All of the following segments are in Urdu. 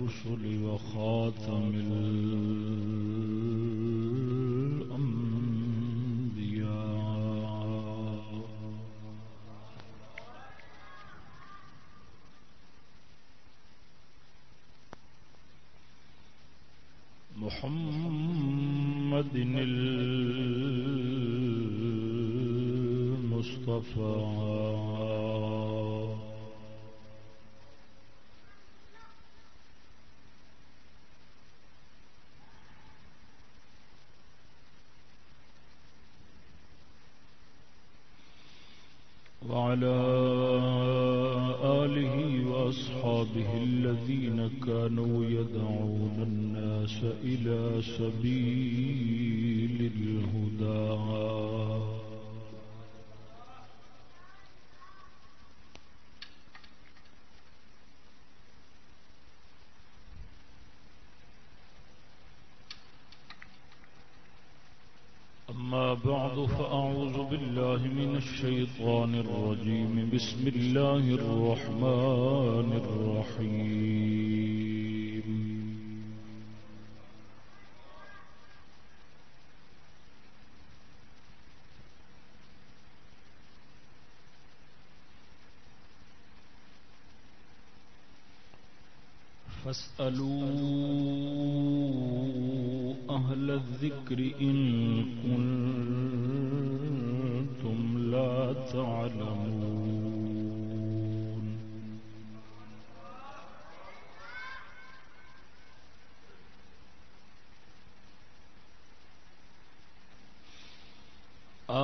الرسل وخاتم الأنبياء. محمد المصطفى. بسم الله الرحمن الرحيم. فاسألوا أهل الذكر إن كنتم لا تعلمون.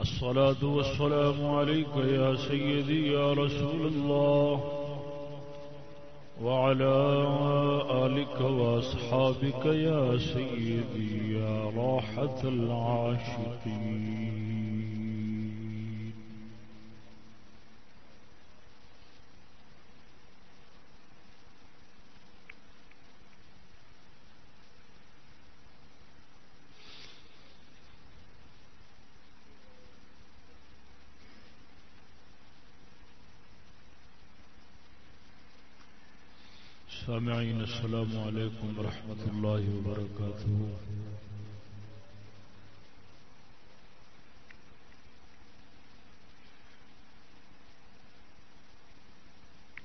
الصلاة والسلام عليك يا سيدي يا رسول الله وعلى آلك وأصحابك يا سيدي يا راحة العاشقين. سامعين السلام عليكم ورحمة الله وبركاته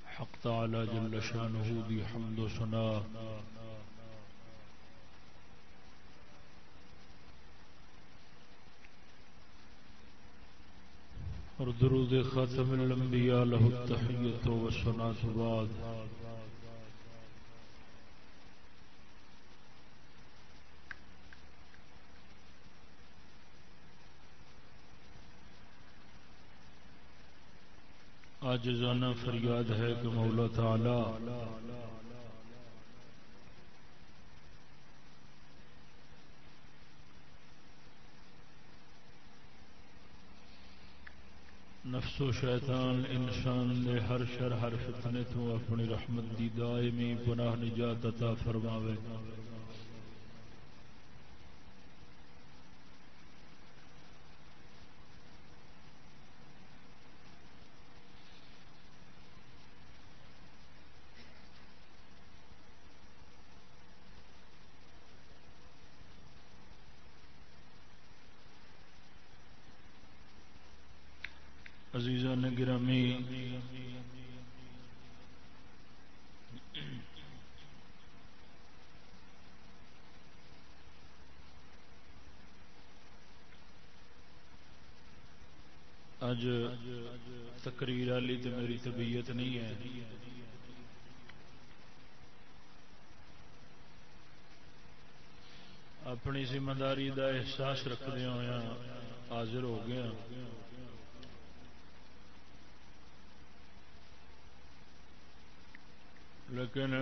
حق تعالى جل شانه دي حمد سنا اور درود خاتم الانبیاء له التحیت و سنات بعد۔ آج جانا فریاد ہے کہ مولا تعالی نفس و شیطان، انسان دے ہر شر، ہر فتنے تو اپنی رحمت دی دائمی پناہ نجات عطا فرماوے۔ اج تقریر والی تو میری طبیعت نہیں ہے۔ اپنی ذمہ داری کا احساس رکھدہ ہوا ہاں، حاضر ہو گیا ہاں۔ لیکن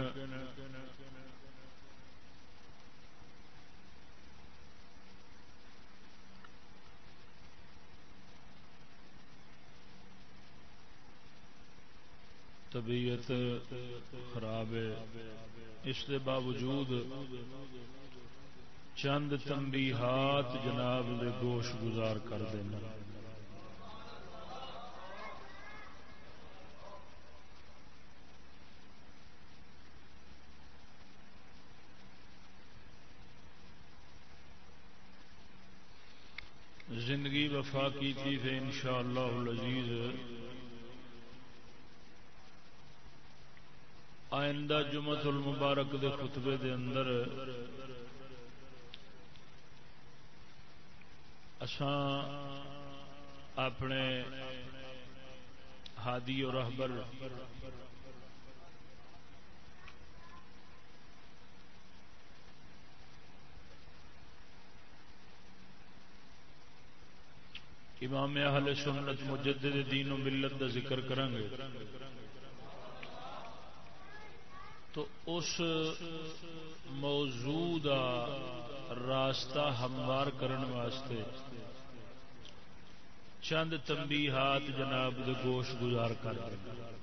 طبیعت خراب ہے۔ اس کے باوجود چند تمبی ہاتھ جناب دے گوش گزار کر دینا زندگی وفا کی تھی ان شاء اللہ آئندہ جمعت المبارک دے خطبے دے اندر اساں اپنے ہادی اور رہبر امام اہل سنت مجدد دین و ملت کا ذکر کریں گے تو اس موضوع راستہ ہموار کرنے واسطے چند تمبی ہاتھ جناب دے گوش گزار کر دیں۔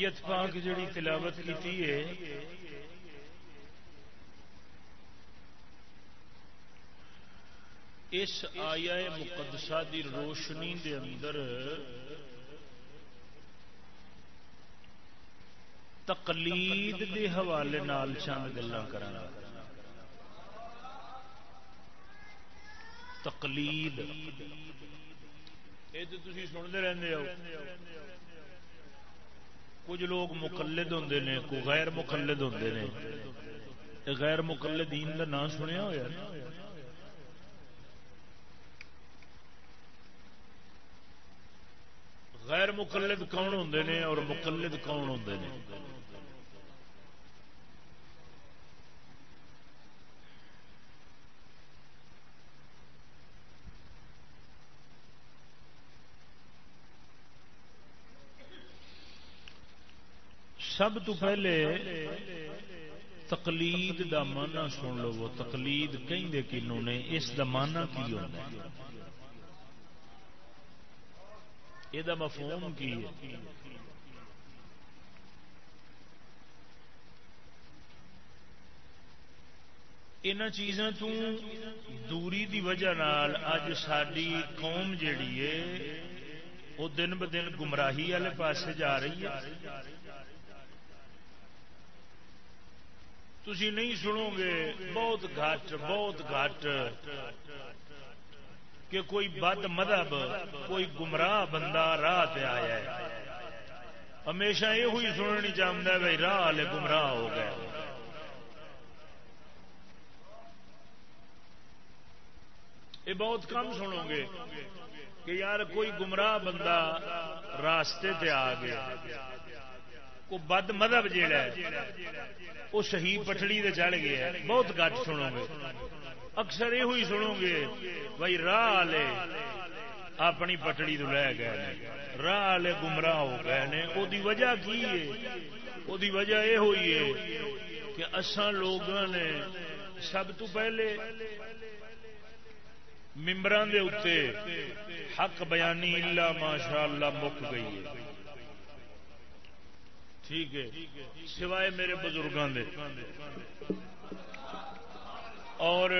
آیت پاک جڑی تلاوت کی ہے، اس آیا مقدسہ دی روشنی دے اندر تقلید دے حوالے نال چند گلا کرنا تقلید۔ یہ تو تھی سنتے رہتے ہو۔ کچھ لوگ مقلد ہوں نے کوئی غیر مقلد ہوں نے۔ غیر مقلدین کا نام سنیا ہوا غیر مقلد کون ہوں نے اور مقلد کون ہوں نے؟ سب تو پہلے تقلید دا مانا سن لو تقلید کہیں کنو نے اس دا مانا کی ہوتا ہے۔ یہ مفہوم کی ہے۔ ان چیزوں تو دوری دی وجہ نال اج ساری قوم جیڑی ہے، وہ دن ب دن گمراہی والے پاسے جا رہی ہے۔ تھی نہیں سنو گے، بہت گھٹ بہت گھٹ کہ کوئی بد مذہب، کوئی گمراہ بندہ راہ تے آیا ہے۔ ہمیشہ یہ ہوئی سننی چاہتا ہے بھائی راہ والے گمراہ ہو گئے۔ یہ بہت کم سنو گے کہ یار کوئی گمراہ بندہ راستے تے آ گیا۔ کو بد مذہب جیڑا ہے وہ صحیح پٹڑی دے چڑھ گیا بہت گٹ سنو گے۔ اکثر یہ ہوئی سنو گے۔ بھائی راہ والے اپنی پٹڑی تو لے گئے راہ والے گمراہ ہو گئے نے وہ وجہ کی ہے؟ وہ وجہ یہ ہوئی ہے کہ اسان لوگوں نے سب تو پہلے ممبران دے اتنے حق بیانی اللہ ماشاء اللہ مک گئی ہے۔ ٹھیک ہے، سوائے میرے بزرگوں دے۔ اور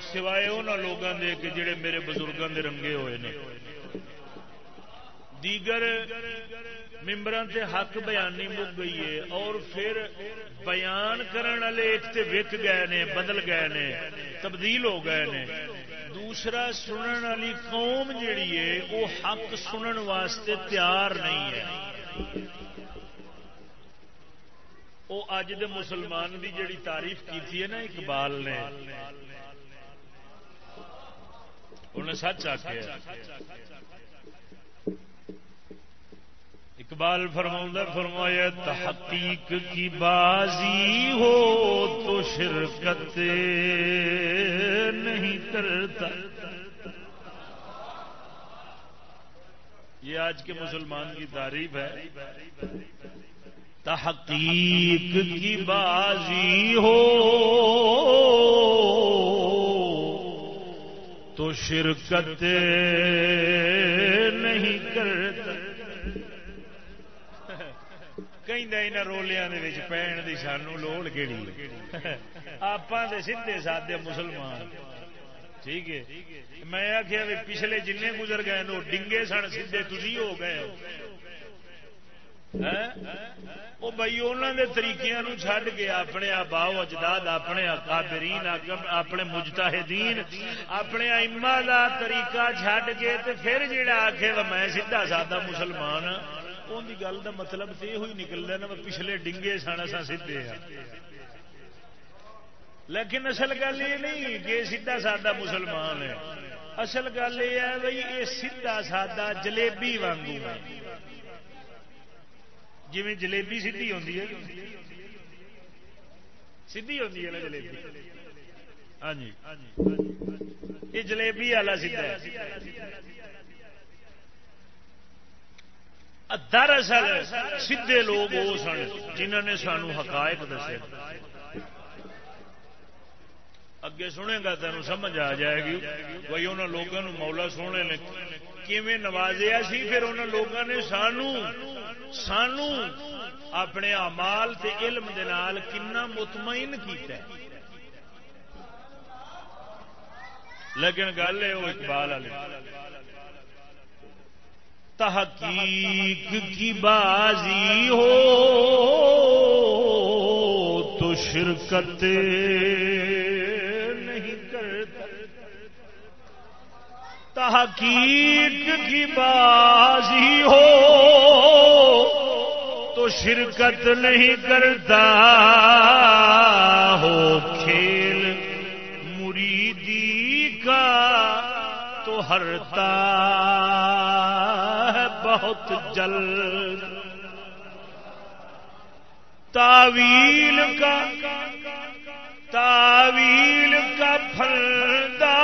سوائے ان لوگوں دے کہ جڑے میرے بزرگوں دے رنگے ہوئے نے۔ دیگر ممبر سے حق بیانی مک گئی ہے اور پھر بیان کرنے والے ایک وک گئے نے، بدل گئے نے، تبدیل ہو گئے نے۔ دوسرا سنن والی قوم جیڑی ہے، وہ حق سنن واسطے تیار نہیں ہے۔ وہ اج دے مسلمان کی جیڑی تعریف کی نا اقبال نے انہیں سچ آخیا اقبال فرما فرمایا تحقیق کی بازی ہو تو شرکت نہیں کرتا یہ آج کے مسلمان کی تعریف ہے تحقیق کی بازی ہو۔ تو شرکت نہیں کرتا۔ کہ رولیا پہن کی سانو لوڑ کہڑی آپ سیدے سادے مسلمان۔ ٹھیک ہے۔ میں آخیا پچھلے جن گزر گئے وہ ڈنگے سن سیدے تھی ہو گئے وہ بھائی انہوں نے طریقے چڈ کے اپنے باؤ اجداد، اپنے اکابرین اپنے مجتاہدین اپنے اما کا طریقہ چڈ کے پھر جہاں آخے میں سیدھا سادہ مسلمان ہاں، ان کی گل کا مطلب تو یہ نکلتا نا پچھلے ڈنگے سن اصا سیدے ہاں۔ لیکن اصل گل یہ نہیں کہ سیدھا سادہ مسلمان ہے۔ اصل گل یہ ہے بھائی، یہ سیدھا سادہ جلیبی وانگو ہے۔ جی جلیبی سیدھی ہوتی ہے۔ سیدھی ہوتی ہے نا جلیبی؟ ہاں جی۔ یہ جلیبی والا سیدھا دراصل سیدے لوگ وہ سن جنہوں نے سانو حقائق دسے۔ اگے سنے گا تین سمجھ آ جائے گی۔ بھائی انہوں لوگوں مولا سونے نے کیویں نوازیا سی پھر انہوں لوگوں نے سانو سانو اپنے امال تے علم دے نال کنا مطمئن کیتا ہے۔ لیکن گل ہے وہ اقبال والے تحقیق کی بازی ہو تو شرکت نہیں کرتا۔ تحقیق کی بازی ہو تو شرکت نہیں کرتا ہو کھیل مریدی کا تو ہرتا بہت جلد تعویل کا تعویل کا پھلدا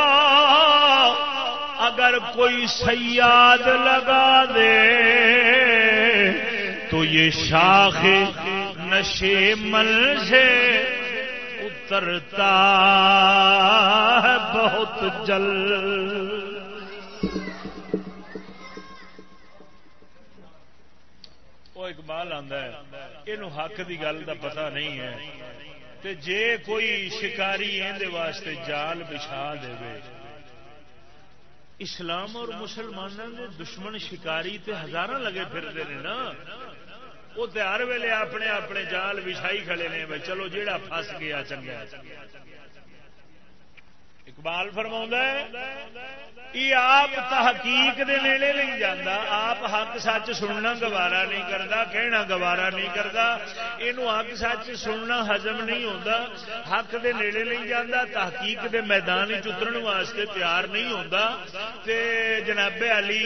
اگر کوئی سیاد لگا دے تو یہ شاخ نشے مل سے اترتا ہے بہت جلد اقبال آتا ہے یہ حق کی گل کا پتا نہیں ہے۔ تے جے کوئی شکاری اندر واسطے جال بچھا دے اسلام اور مسلمانوں نے دشمن شکاری تے ہزار لگے پھرتے ہیں نا وہ ہر ویلے اپنے اپنے جال بچھائی کھڑے نے، بھائی چلو جیڑا فس گیا چنگا اقبال فرما یہ آپ تحقیق دے نیڑے نہیں جانا آپ حق سچ سننا گوارا نہیں کرتا کہنا گوارا نہیں کرتا یہ حق سچ سننا ہزم نہیں ہوتا حق دے نیڑے نہیں جانا تحقیق دے میدان چترن واسطے تیار نہیں ہوتا تے جناب علی،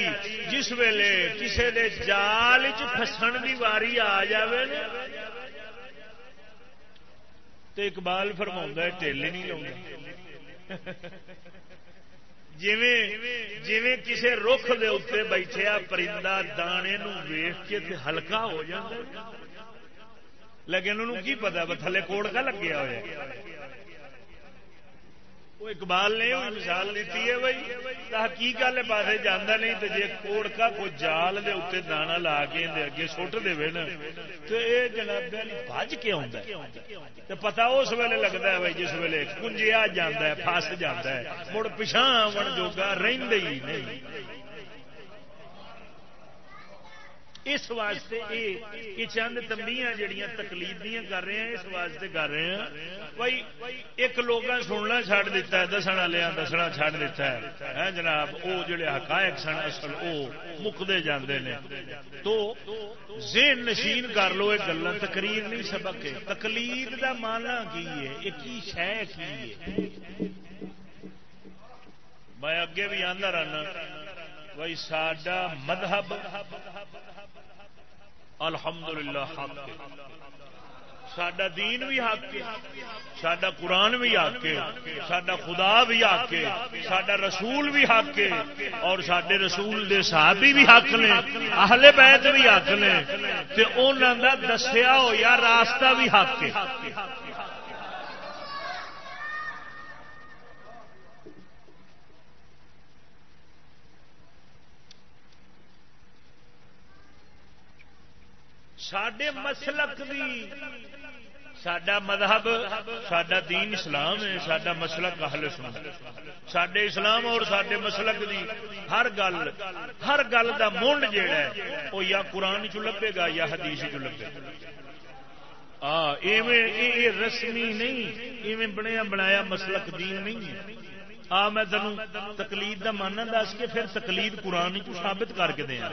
جس ویلے کسے دے جال چسن کی واری آ جائے تو اقبال فرما ٹیلے نہیں لاؤں جی کسی رخ دے اتنے بیٹھے پرندہ دانے ویخ کے ہلکا ہو جائے لیکن انہوں کی پتا تھلے کوڑ کا لگیا ہوا وہ اقبال نے مثال دیتی ہے بھائی تحقیق والے پاسے جانا نہیں تو جی کوڑکا کوئی جال دے اتنے دانا لا کے اگے سٹ دے نا تو یہ جناب بج کے آتا پتا اس ویلے لگتا ہے بھائی جس ویلے کنجیا جانا ہے فس جانا ہے، مڑ پچھا آن جوگا رہی نہیں۔ اس واسطے یہ چند تمبیاں جڑیاں تکلیفیاں کر رہے ہیں، اس واسطے کر رہے ہیں۔ بھائی، ایک لوگ سننا چڈ دیتا ہے، دسن والے دسنا چڈ دیتا ہے۔ ہاں جناب وہ جڑے حقائق سن، اصل وہ مکتے جاندے نے۔ تو ذہن نشین کر لو یہ گلا تقریر نہیں سبق ہے۔ تکلیف کا مانا کی ہے؟ یہ کی شہ کی ہے؟ میں اگے بھی آدھا رہنا، بھائی سڈا مذہب الحمدللہ حق سڈا دین بھی حق ہے سڈا قرآن بھی حق ہے سڈا خدا بھی حق ہے سڈا رسول بھی حق ہے، اور سڈے رسول دے صحابی بھی حق نے، اہل بیت بھی حق نے، تے انہوں دا دسیا ہو یا راستہ بھی حق ہے سڈے مسلک بھی سڈا مذہب سڈا دین اسلام ہے سڈا مسلک اہل سن سڈے اسلام اور سڈے مسلک دی ہر گل ہر گل دا مونڈ جیڑا ہے وہ یا قرآن چ لبے گا یا حدیث چ لبے گا۔ رسمی نہیں، ایویں بنیا بنایا مسلک دین نہیں ہے۔ آ، میں تینوں تکلید کا ماننا دس کے پھر تکلید قرآن کو ثابت کر کے دیا۔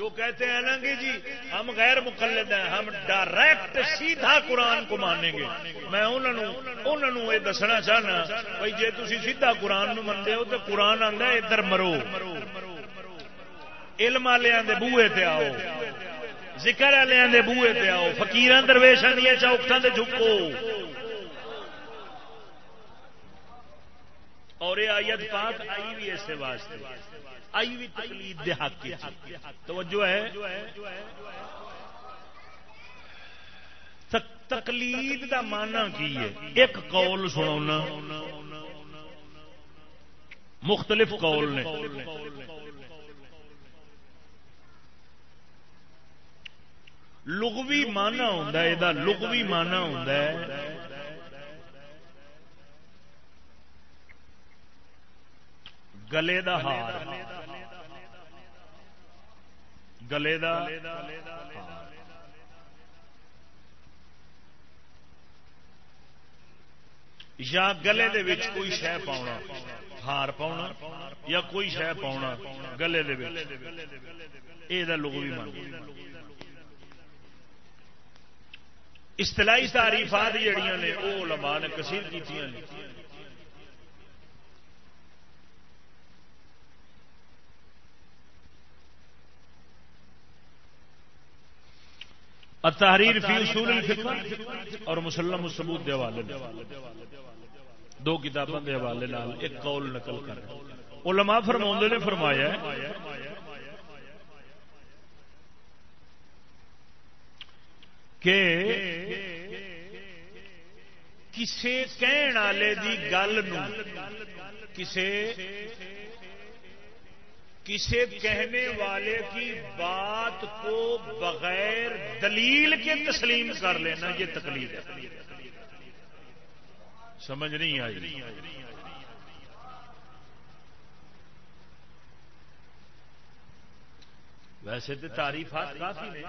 جو کہتے ہیں نا کہ جی ہم غیر مقلد ہیں، ہم ڈائریکٹ سیدھا قرآن کو مانیں گے۔ میں انہوں نے یہ دسنا چاہنا، بھائی جی تھی سیدھا قرآن منتے ہو تو قرآن آتا ادھر مرو۔ علم والوں کے بوے تے آؤ۔ ذکر والوں کے بوے تے آؤ۔ فکیر درویشان دیا چوکٹان سے جھکو۔ اور یہ آیت پاک آئی بھی اسے واسطے، آئی بھی تکلید دے حق کی توجہ ہے۔ تقلید دا مانا کی ہے؟ ایک قول سنا مختلف قول نے۔ لغوی مانا ہوں یہ لغوی مانا ہوں گلے دا ہار۔ گلے دا یا گلے دے وچ کوئی شہ پاؤنا ہار پاؤنا یا کوئی شہ پاؤنا گلے دے وچ۔ اے دا لغوی مان اصطلاحی تعریفات جڑیاں نے وہ علماء نے کثیر کیتیاں نے۔ تحریر فی اصول الفقہ اور مسلم الثبوت دے حوالے دو کتابوں کے حوالے ایک قول نقل کر۔ علماء فرماؤں نے فرمایا کہ کسے کہن والے دی گل نو کسے کسی کہنے والے کی بات کو بغیر دلیل کے تسلیم کر لینا، یہ تکلیف ہے۔ سمجھ نہیں آئی۔ ویسے تو تعریفات کافی نے۔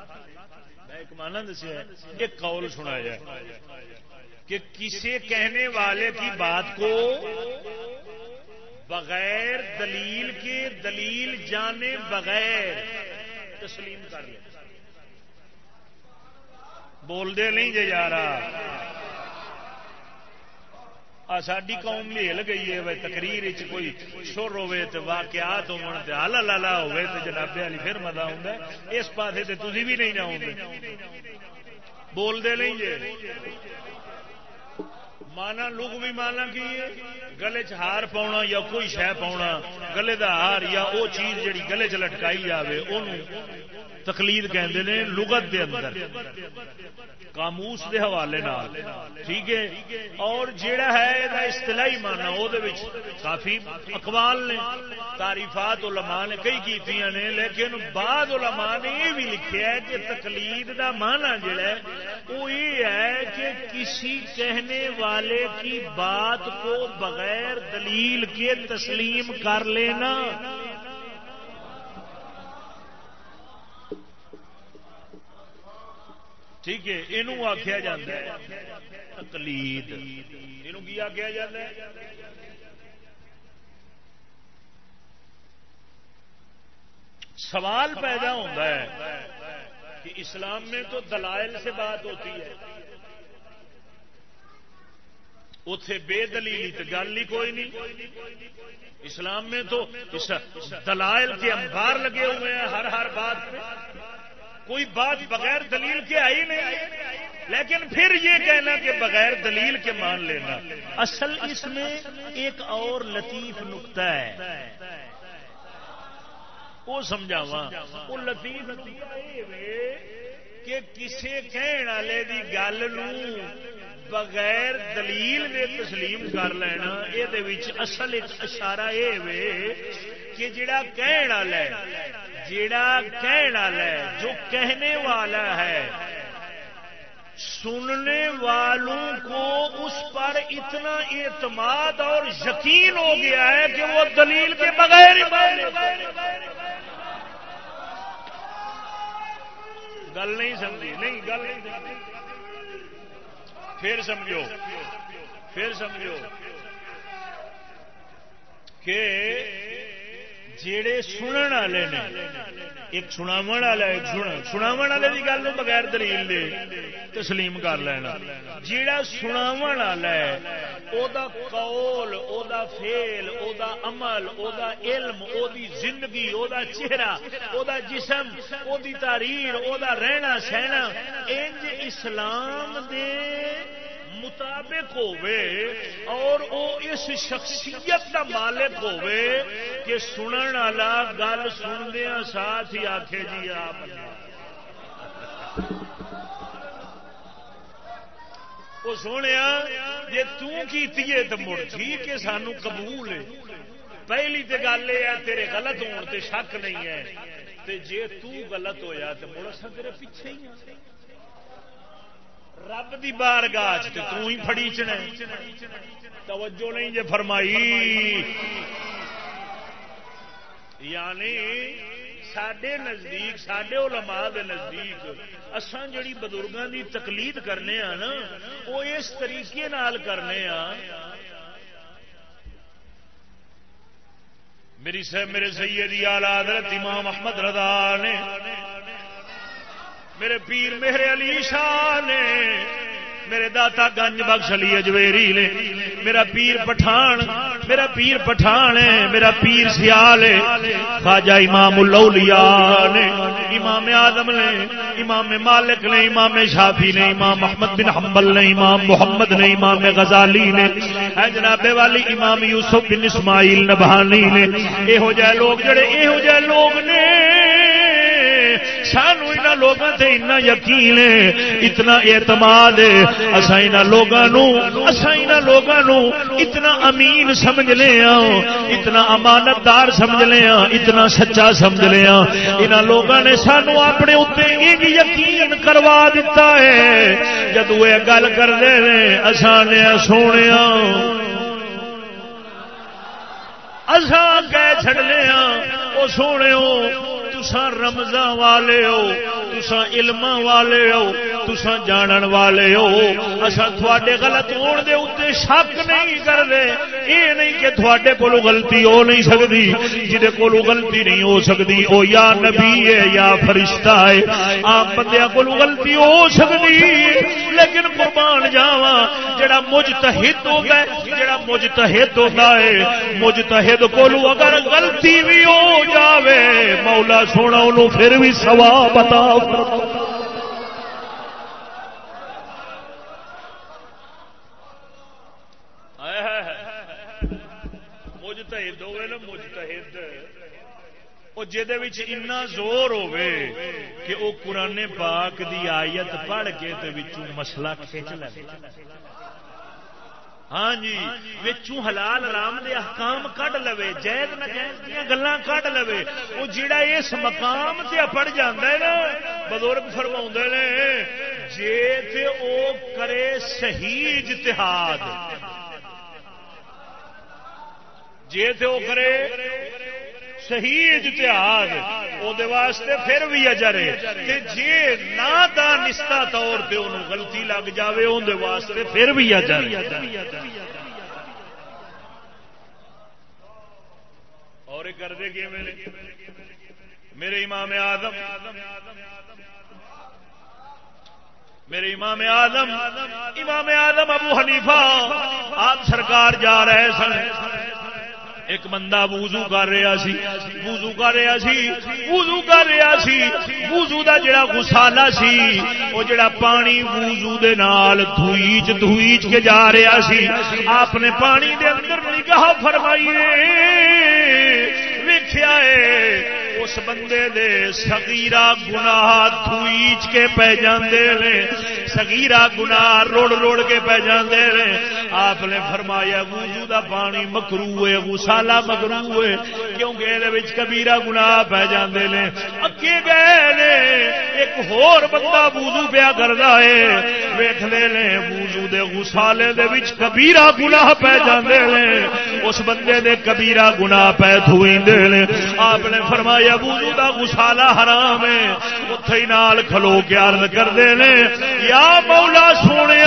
میں ایک مانا دسیا ایک قول سنایا کہ کسی کہنے والے کی بات کو بغیر دلیل کے دلیل جانے بغیر تسلیم کر لیں۔ بول دے نہیں جی یار ساری قوم ہل گئی ہے، بھائی تقریر کوئی سر ہوے تو واقعات ہوا لالا ہوے تو جنابے والی پھر مزہ آتا اس پاس تھی بھی نہیں جاؤ گے بولتے نہیں جی مانا لوگ بھی مانا کی گلے چ ہار پاؤنا یا کوئی شہ پاؤنا گلے دا ہار یا او چیز جڑی گلے چ لٹکائی جائے وہ تقلید کہندے نے لغت دے اندر۔ کاموس دے حوالے نال۔ ٹھیک ہے؟ اور جیڑا ہے یہ اصطلاحی مانا وہ کافی اقوال نے، تعریفات علماء نے کئی کیتیاں نے، لیکن بعد علماء نے یہ بھی لکھا ہے کہ تقلید دا مانا جڑا ہے وہ یہ ہے کہ کسی کہنے والے کی بات کو بغیر دلیل کے تسلیم کر لینا۔ ٹھیک ہے یہ آخیا جا تکلید یہ آخیا جا سوال پیدا ہوتا ہے کہ اسلام میں تو دلائل سے بات ہوتی ہے۔ اتے بے دلیل گل ہی کوئی نہیں۔ اسلام میں تو دلائل کے انبار لگے ہوئے ہیں ہر ہر بات کوئی بات بغیر دلیل کے آئی نہیں. لیکن پھر یہ کہنا کہ بغیر دلیل کے مان لینا. اصل اس میں ایک اور لطیف نقطہ ہے. وہ سمجھاوا وہ لطیف کہ کسی کہنے والے کی گل بغیر دلیل میں تسلیم کر لینا یہ اصل ایک اشارہ یہ کہ جڑا کہن والا ہے، جڑا کہن والا ہے، جو کہنے والا ہے، سننے والوں کو اس پر اتنا اعتماد اور یقین ہو گیا ہے کہ وہ دلیل کے بغیر گل نہیں سمجھی، نہیں، گل نہیں سمجھی۔ پھر سمجھو پھر سمجھو کہ جڑے سنن والے نے ایک سناو والا ایک سناو والے کی گل بغیر دلیل دے، تسلیم کر لینا۔ جیڑا سناو والا ہے، او دا قول، او دا فیل او دا عمل، او دا علم، او دی زندگی، او دا چہرہ، او دا جسم، او دی تاریر او دا رہنا سہنا، انج اسلام دے مطابق اور او اس شخصیت کا مالک کہ سنن والا گل سندیا ساتھ ہی آخے جی آپ وہ سونے جی تیے تو مڑ جی ٹھیک ہے سانو قبول ہے۔ پہلی تو گل یہ ہے، تیرے غلط ہونے شک نہیں ہے۔ جی تلط ہوا تو مڑ اصل تیرے پیچھے ہی رب دی بار گاہ تو ہی فڑی چنا توجہ نہیں جے فرمائی۔ یعنی سڈے نزدیک سڈے علماء دے نزدیک اسان جڑی بزرگوں دی تقلید کرنے ہاں نا وہ اس طریقے نال کرنے ہاں میری سہ میرے سیدی آلہ حضرت امام احمد رضا نے میرے پیر میرے علی شاہ نے، میرے داتا گنج بخش علی اجویری نے، میرا پیر پٹھان، میرا پیر پٹھان ہے، میرا پیر سیال ہے، خواجہ امام الاولیاء نے، امام آدم نے، امام مالک نے، امام شافی نے، امام محمد بن حنبل نے، امام محمد نے، امام غزالی نے، اے جناب والی امام یوسف بن اسماعیل نبھانی نے یہو جہ لوگ جڑے یہو جہ لوگ نے۔ سانو ان لوگوں سے اتنا یقین اتنا اعتماد اصا ان لوگوں اصا ان لوگوں اتنا امین سمجھ لیا اتنا امانت دار سمجھ لیا اتنا سچا سمجھ لیا ان لوگوں نے سانو اپنے اتنے یقین کروا دیتا ہے۔ جب یہ گل کرتے ہیں اصان سونے اصا کہہ چڑنے وہ سونے تسا رمضا والے ہو تسا علم والے ہو تسا جانن والے ہو۔ اصا تھوڑے غلط ہونے دے اتنے شک نہیں کرتے۔ یہ نہیں کہ تھوڑے کو غلطی ہو نہیں سکتی جہد کو غلطی نہیں ہو سکتی۔ وہ یا نبی ہے یا فرشتہ ہے۔ آپ بندے کو غلطی ہو سکتی۔ لیکن قربان جاوا جڑا مجتہد ہوتا ہے، جڑا مجتہد ہوتا ہے، مجتہد کو اگر غلطی بھی ہو جاوے، مولا سونا انہوں پھر بھی سوا بتا مجتہد ہوئے نا مجتہد وہ جہد زور ہوے کہ وہ قرآن پاک دی آیت پڑھ کے مسئلہ کھچ لے۔ ہاں جی وچوں حلال آرام دے احکام کڈ لو جائز نجائز دیا گلا کڈ لو وہ جڑا اس مقام سے پڑ جانا ہے نا، بزرگ فرما نے جی تے او کرے صحیح اجتہاد۔ جی تے او کرے صحیح اجتہاد واسطے پھر بھی اجر ہے۔ جی نہ دانستہ طور پہ انہوں غلطی لگ جاوے اندر واسطے پھر بھی اجر اور کر دے گے میرے امام آدم میرے امام آدم امام آدم ابو حنیفہ، آپ سرکار جا رہے سن۔ ایک بندہ وضو کر رہا سی، وضو کر رہا سی، وضو کر رہا سی، وضو دا جڑا گسالا سی، وہ جڑا پانی وضو دے نال دھوئیچ دھوئیچ کے جا رہا سی۔ آپ نے پانی دے اندر نگاہ فرمائیے ویکھیا ہے، اس بندے دے سگیرا گناہ دھوئیچ کے پہ جاندے نے۔ سگیرا گناہ روڑ روڑ کے پہ جاندے نے آپ نے فرمایا وضو دا پانی مکرو ہے غسالہ مکرو ہے، کیونکہ یہ کبیرا گناہ پہ جاندے نے۔ اگے گئے نے ایک ہور بندہ وضو پیا کردا ہے۔ ویکھ لے نے وضو دے غسالے دے وچ کبیرا گناہ پہ جاندے نے۔ اس بندے دے کبیرا گناہ پہ دھوئندے نے۔ آپ نے فرمایا وضو دا گسالا حرام ہے۔ اتے ہی نال کھلو کے عرض کرتے ہیں یا مولا سونے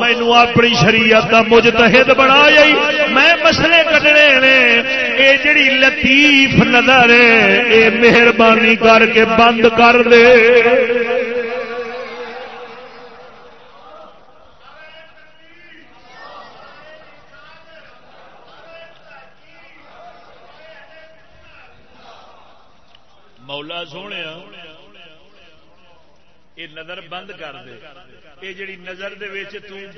مینو اپنی شریعت کا مجتہد بنا جائی میں مسلے کٹنے نے. اے جڑی لطیف نظر ہے، اے مہربانی کر کے بند کر دے. مولا سونے یہ نظر بند کر دے۔ یہ جڑی نظر دے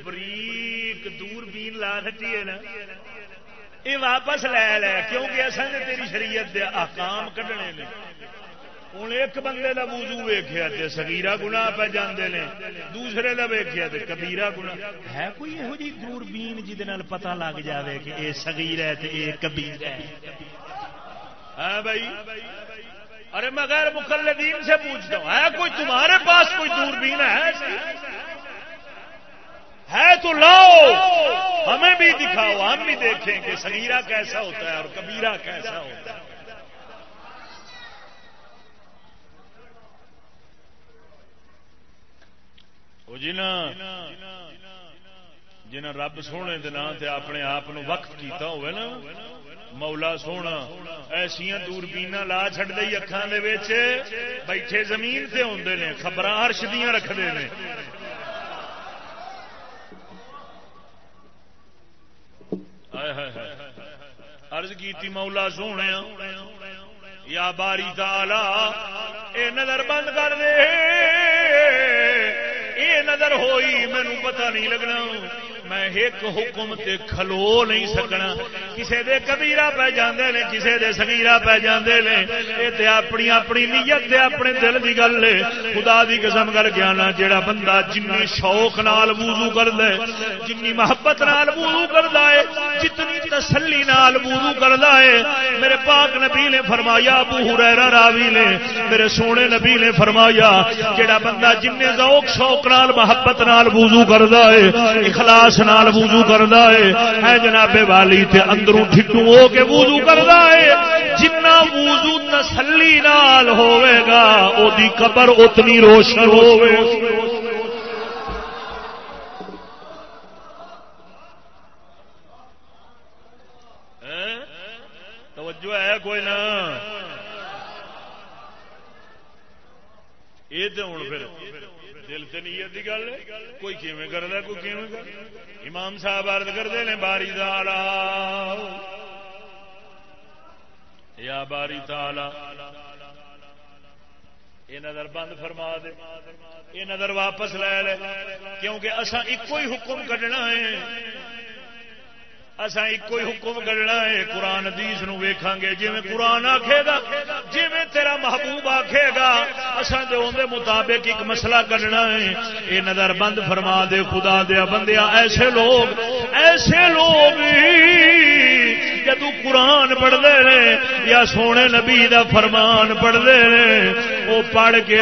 بریک دور بین لا سٹی ہے نا۔ یہ واپس لے لے، کیونکہ اصل نے تیری شریعت دے احکام کڈنے نے۔ ہوں ایک بندے کا وضو ویخیا تو سگیرا گنا پہ جانے نے، دوسرے کا ویخیا تو کبیرا گنا ہے کوئی یہو جی دور بین جہد پتا لگ جائے کہ یہ سگیر ہے یہ کبیر ہے؟ ہاں بھائی؟ ارے میں غیر مقلدین سے پوچھتا ہوں، ہے کوئی تمہارے پاس کوئی دوربین ہے؟ ہے تو لاؤ، ہمیں بھی دکھاؤ، ہم بھی دیکھیں کہ سگیرا کیسا ہوتا ہے اور کبیرا کیسا ہوتا ہے۔ جی نا جنہ رب سونے دن اپنے آپ وقت کیتا ہوئے نا مولا سونا ایسا دوربین لا چڈ دئی اکھان بیٹھے زمین سے آدھے نے خبر ہرش دیا رکھتے ہیں ارض کی مولا سونے یا باری تالا اے نظر بند کر دے۔ اے نظر ہوئی مینو پتہ نہیں لگنا۔ میں ایک حکم تے کھلو نہیں سکنا۔ کسے دے کبیرا پہ جاندے نے، کسے دے سگیرا پہ جاندے نے۔ اے تے اپنی اپنی نیت تے اپنے دل دی گل ہے۔ خدا دی قسم کر کے آنا، جیڑا بندہ جنی شوق نال وضو کردا ہے، جنی محبت نال وضو کردا ہے، جتنی تسلی نال وضو کردا ہے۔ میرے پاک نبی نے فرمایا، ابو ہریرہ راوی نے، میرے سونے نبی نے فرمایا، جیڑا بندہ جن ذوق شوق نال، محبت نال وضو کردا ہے، اخلاص نال وضو کردا ہے۔ اے جناب والی تے اندروں ٹھٹو ہو کے وضو کردا ہے۔ جنہ وضو تسلی نال ہوے گا، او دی قبر اتنی روشن ہوے توجہ ہے کوئی نہ یہ تو ہوں پھر۔ نیت کی گل کوئی کیویں کرتا کوئی کیویں کر امام صاحب ارد کرتے ہیں، باری تالا یا باری تالا یہ نظر بند فرما دے یہ نظر واپس لے لے، کیونکہ اصا ایک ہی حکم کڈنا ہے۔ اصا ایک حکم کرنا ہے، قرآن ادیس ویکھاں گے جی قرآن آخے گا۔ جی تیرا محبوب آخے گا، اساں دے مطابق ایک مسئلہ کرنا ہے۔ یہ نظر بند فرما دے، خدا دیا بندیا ایسے لوگ ایسے لوگ جدو قرآن پڑھتے ہیں یا سونے نبی دا فرمان پڑھتے ہیں وہ پڑھ کے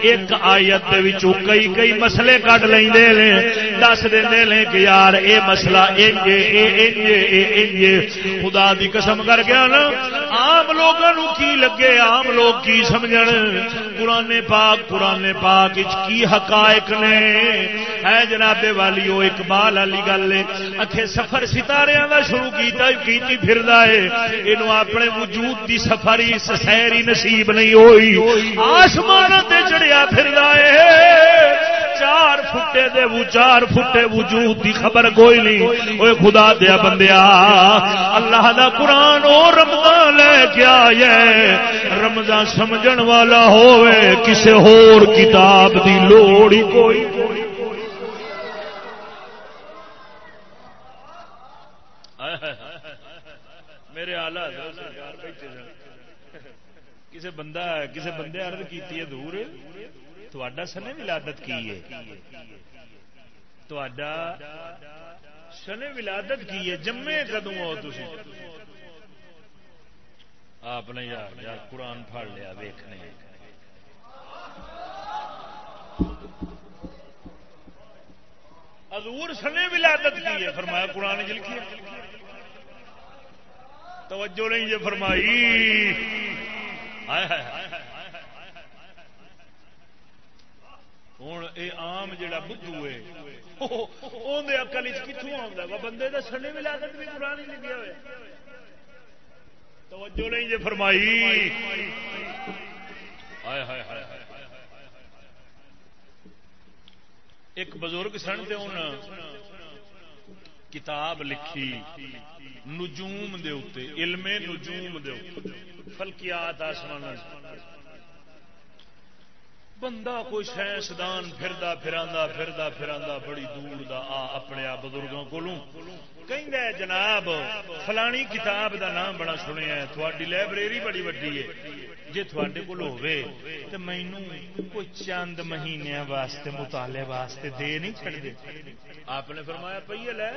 ایک آیت دے وچوں کئی کئی مسئلے کٹ لے دس دیں کہ یار اے مسئلہ خدا دی قسم کر گیا نا آم لوگوں کی لگے؟ آم لوگ کی سمجھ قرآن پاک قرآن پاک کی حقائق نے؟ ہے جناب والی وہ اقبال والی گل اکھے سفر ستارے کا شروع کیتا کیتی پھر یہ اپنے وجود دی سفری سیری نصیب نہیں ہوئی۔ آسمان تے چڑیا پھر چار فٹے دے وہ چار فٹے وجود دی خبر کوئی نہیں اوے خدا دیا بندیا اللہ دا قرآن او رمضان لے کے آیا رمضان سمجھن والا ہوئے کسے ہور کتاب دی لوڑ ہی کوئی میرے آلہ کسی بندہ کسی بندے ارد کی دور تا سنے ولادت کی ہے سنے ولادت کی ہے جمے کدو آؤ تھی آپ نے یار یار قرآن پڑ لیا ویخنے ادور سنے ولادت کی ہے فرمایا قرآن جل کی توجہ نہیں یہ فرمائی ہوں یہ آم جا بدھو ہے اندر اکل کتوں آ بندے کا سنے بھی لاگت بھی قرآن لگیا ہوئے توجہ نہیں یہ فرمائی ایک بزرگ سن تے کتاب لکھی، نجوم دے اتے علم نجوم دے اتے فلکیات آسمان بندہ کوئی سائنسدان پھردا پھراندا پھردا پھراندا بڑی دور دا آ اپنے آ بزرگوں کو کہ جناب، فلانی کتاب دا نام بڑا سنیا ہے تھوڑی لائبریری بڑی وڈی ہے۔ جی تھوڑے کو تو مینو کوئی چند مہینے واسطے مطالعے واسطے دے نہیں چڑھتے آپ نے فرمایا پی لے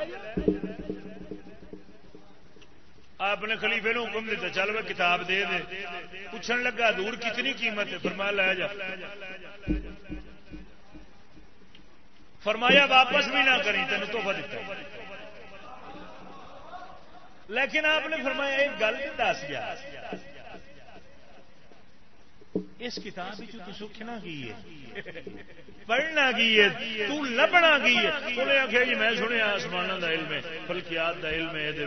آپ نے خلیفے نو حکم دیتا چل میں کتاب دے دے پوچھن لگا دور کتنی قیمت ہے فرمایا لے جا فرمایا واپس بھی نہ کری تین توحفہ دیتا لیکن آپ نے فرمایا ایک گل دس گیا اس کتاب سکھنا کی ہے؟ پڑھنا کی ہے؟ تو لبنا کی ہے؟ انہیں آخیا جی میں سنیا آسمان کا علم ہے، فلکیات کا علم ہے یہ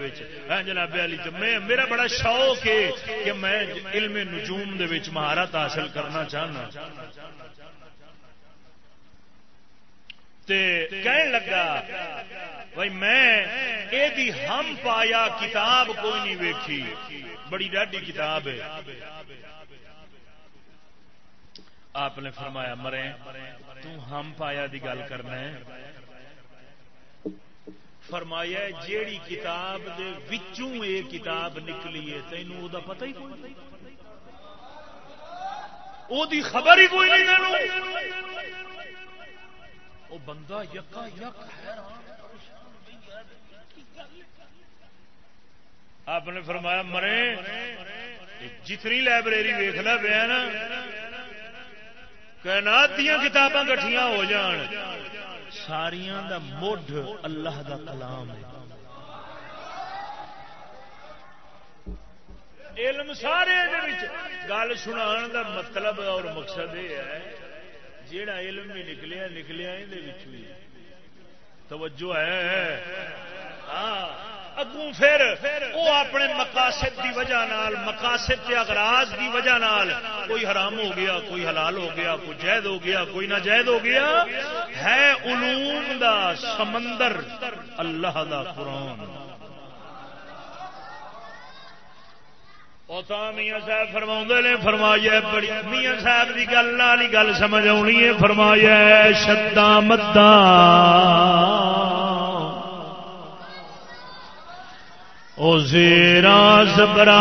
ہاں جناب علی جی، میں میرا بڑا شوق ہے کہ میں علم نجوم دے مہارت حاصل کرنا چاہنا۔ کہنے لگا، بھائی میں یہ ہم پایا کتاب کوئی نہیں ویکھی۔ بڑی ڈاڈی کتاب ہے۔ آپ نے فرمایا، مرے، تو ہم پایا دی گل کرنا ہے۔ فرمایا، جیڑی کتاب دے وچوں اے کتاب نکلی ہے، تینوں او دا پتہ ہی کوئی نہیں۔ او دی خبر ہی کوئی نہیں تینوں۔ او بندہ یکا یک حیران۔ آپ نے فرمایا، مرے، جتنی لائبریری ویخ لا پیا نا کائنات دیا کتاباں کٹھیاں ہو جان۔ ساریاں دا مڈ اللہ دا کلام ہے۔ علم سارے گل سنا دا مطلب اور مقصد یہ ہے، جیڑا علم بھی نکلیا نکلیا یہ توجہ ہے۔ ہاں۔ اگوں پھر وہ اپنے مقاصد دی وجہ نال، مقاصد کے اغراض دی وجہ نال کوئی حرام ہو گیا، کوئی حلال ہو گیا، کوئی جید ہو گیا، کوئی ناجائز ہو گیا، ہے علوم دا سمندر اللہ دا قرآن۔ میاں صاحب فرما نے، فرمایا بڑی میاں صاحب کی گل والی گل سمجھ آنی ہے، فرمایا شدہ مدہ او زیرا زبرا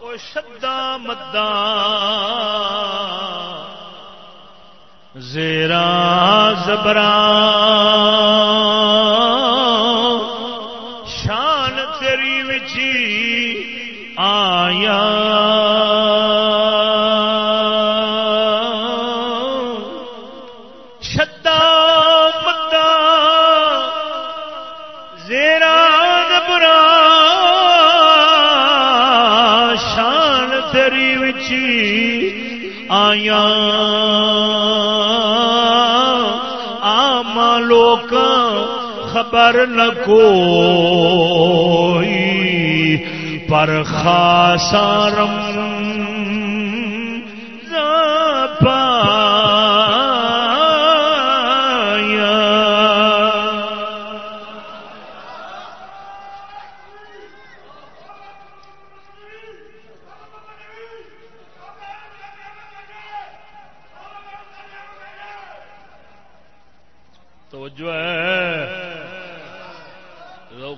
او آیا آما لوک خبر نکو پر خاصا رم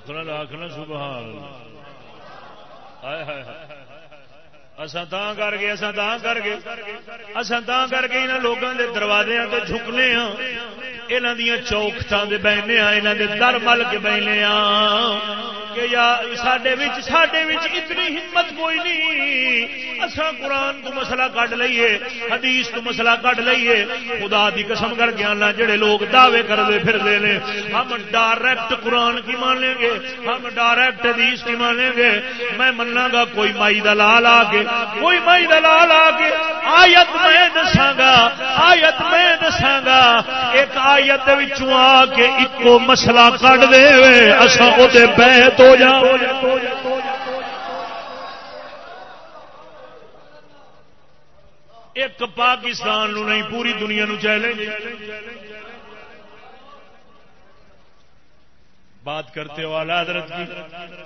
خاصارم اسان کر گئے اسان کر گئے۔ اسان کر کے انہاں لوکاں دے دروازے تے جھکنے ہاں انہاں دیاں چوکھٹان دے بہنے ہاں انہاں دے در مل کے بہنے ہاں کہ یا سڈے اتنی ہمت کوئی نہیں۔ اصا قرآن تو مسئلہ کٹ لئیے، حدیث تو مسئلہ کٹ لئیے۔ خدا دی قسم کر کے آنا، جڑے لوگ دعوے کرتے پھر دے ہم ڈائریکٹ قرآن کی مانیں گے، ہم ڈائریکٹ حدیث کی مانیں گے۔ میں منا گا کوئی مائی دلال آ کے، کوئی مائی دلال آ کے۔ آیت میں دساگا، آیت میں دساگا۔ ایک آیت آ کے ایک مسئلہ کٹ دے اصا وہ پہ تو ایک پاکستان نو نہیں، پوری دنیا نو چیلنج۔ بات کرتے ہو اعلی حضرت کی،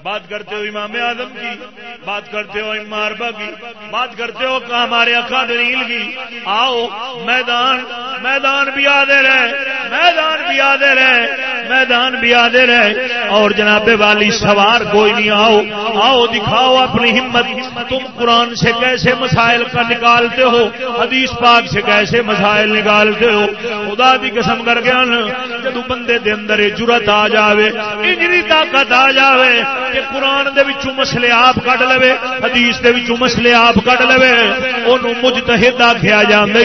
بات کرتے ہو امام اعظم کی، بات کرتے ہو اماربا کی، بات کرتے ہو کہ ہمارے اکادریل کی۔ آؤ، میدان میدان بھی آدھے رہے، میدان بھی آدھے رہے، میدان بھی آدھے رہے۔ اور جناب والی سوار کوئی نہیں، آؤ آؤ دکھاؤ اپنی ہمت۔ تم قرآن سے کیسے مسائل کا نکالتے ہو؟ حدیث پاک سے کیسے مسائل نکالتے ہو؟ خدا کی قسم کر گیا جب بندے دے اندر جرت آ جاوے انجری طاقت آ جاوے کہ قرآن دے وچوں مسئلے آپ کڈ لے حدیث دے وچوں مسئلے آپ کڈ لے اونوں مجتہد آکھیا جاندا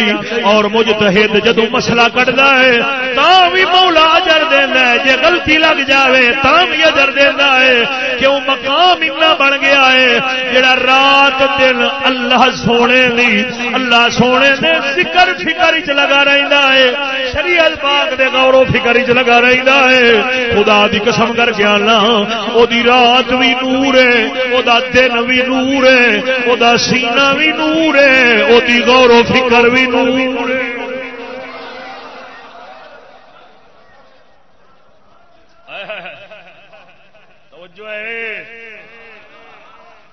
اور مجتہد جدوں مسئلہ کڈدا ہے تاں وی مولا اجر دیندا ہے جے غلطی لگ جاوے تاں وی اجر دیندا ہے کیوں مقام اتنا بن گیا ہے جڑا رات دن اللہ سونے دی اللہ سونے دے ذکر فکر وچ لگا رہندا ہے شریعت پاک دے غور و فکر وچ لگا رہندا ہے خدا دی قسم کر کے آنا او دی رات بھی نور ہے او دا دن بھی نور ہے او دا سینہ بھی نور ہے او دی غور و فکر بھی نور ہے۔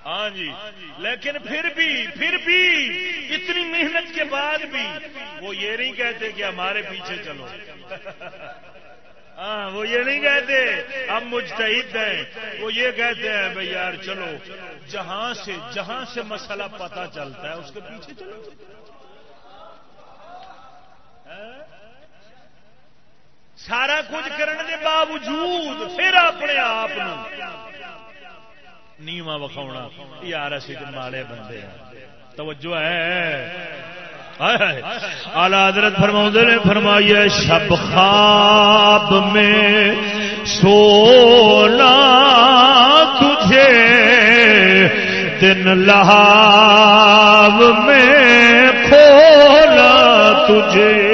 ہاں جی۔ لیکن پھر بھی پھر بھی اتنی محنت کے بعد بھی وہ یہ نہیں کہتے کہ ہمارے پیچھے چلو۔ ہاں وہ یہ نہیں کہتے، ہم مجتہد ہیں۔ وہ یہ کہتے ہیں بھائی یار چلو، جہاں سے جہاں سے مسئلہ پتا چلتا ہے، اس کے پیچھے چلو۔ سارا کچھ کرنے کے باوجود پھر اپنے آپ نیواں وکھاؤنا یار، اسی مالے بندے توجہ ہے۔ آلہ حضرت فرما نے فرمائیے، شب خواب میں سونا تجھے، دن لہاب میں کھولا تجھے۔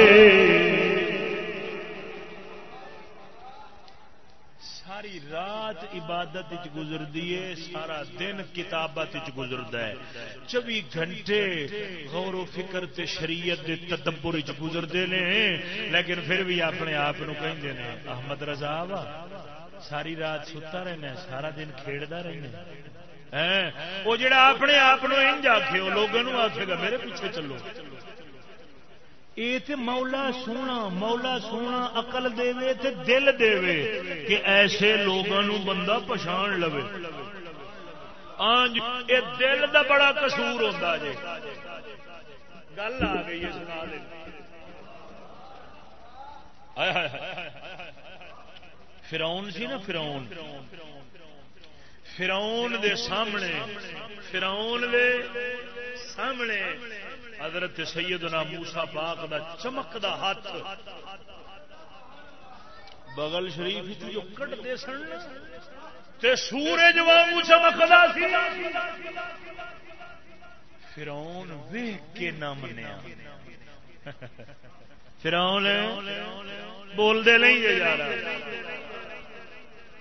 عبادت گزر دیے سارا دن کتابت گزرتا ہے۔ چوبی گھنٹے غور و فکر تے شریعت دے تدبر گزرتے ہیں لیکن پھر بھی اپنے آپ کہیں احمد رضا وا ساری رات ستا رہنا سارا دن کھیڑتا رہنا ہاں، وہ جڑا اپنے آپ آخے وہ لوگوں آخے گا، میرے پیچھے چلو۔ یہ مولا سونا مولا سونا اقل دے تے دل دے کہ ایسے لوگوں بندہ پچھان لو ہاں یہ جی، دل دا بڑا کسور ہوتا جی گل آ گئی ہے سنا دے۔ فراؤن سی نا، فراؤن۔ فراؤن دے سامنے، فراؤن دے سامنے۔ حضرت سیدنا موسا پاک دا چمک دا ہاتھ۔ بغل شریف جو کٹتے سن تے سورج وانگو چمکدا سی۔ فرعون ویکھ کے نہ منیا۔ فرعون بول دے نہیں جے جا رہا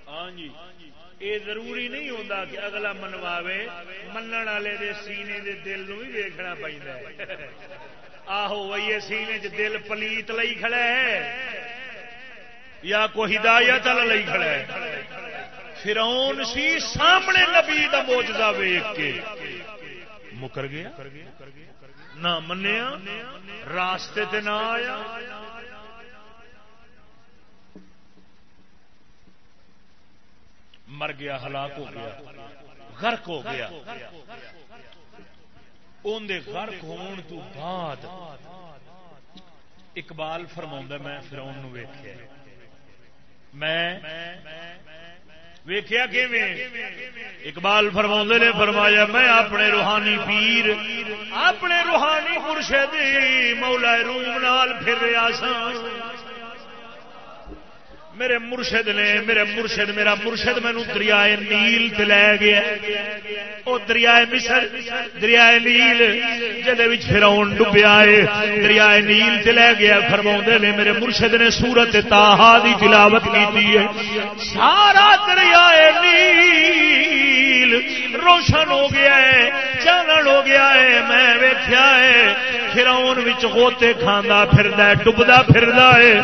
ہاں جی۔ یہ ضروری نہیں ہوتا کہ اگلا منواوے، منن والے دے سینے دے دل نو بھی ویکھنا پیندا ہے۔ آہو، وہی سینے چ دل پلیت لئی کھڑا ہے، یا کوئی ہدایت لئی کھڑا ہے۔ فرعون سی سامنے نبی دا موجزہ ویک کے مکر گیا۔ نہ منیا، راستے تے نہ آیا۔ مر گیا، ہلاک ہو گیا، غرق ہو گیا. اندر غرق ہون تو بعد اقبال فرما میں فرون ویخیا میں ویخیا اقبال فرما نے فرمایا، میں اپنے روحانی پیر، اپنے روحانی مرشد مولا روم نال پھر رہا سا میرے مرشد نے، میرے مرشد، میرا مرشد مینو دریائے نیل لے گیا۔ وہ دریائے مصر، دریائے نیل جہد فراؤن ڈبیا ہے دریائے نیل لے گیا۔ فرما نے، میرے مرشد نے سورت تاہا دی تلاوت کی سارا دریائے نیل روشن ہو گیا ہے چانن ہو گیا ہے میں ویخیا ہے فراؤن گوتے کھانا پھردا ڈبدا پھردا ہے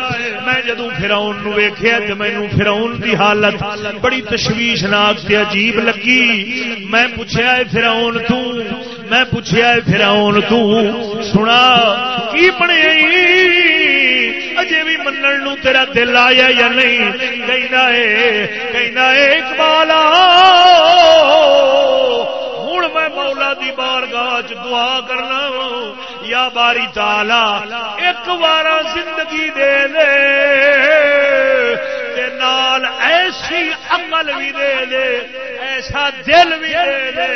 میں جدو فراؤن ویخیا تو مینو فراؤن دی حالت بڑی تشویشناک سے عجیب لگی۔ میں پوچھا ہے فراؤن تو، میں پوچھا ہے فراؤن تو، سنا کی بنے؟ اجے بھی منن تیرا دل آیا یا نہیں؟ کہنا ہے کہنا ہے اقبالا ہوں میں مولا دی بار گاہ دعا کرنا یا باری تالا ایک بار زندگی دے دے نال ایسی عمل بھی دے دے ایسا دل بھی دے دے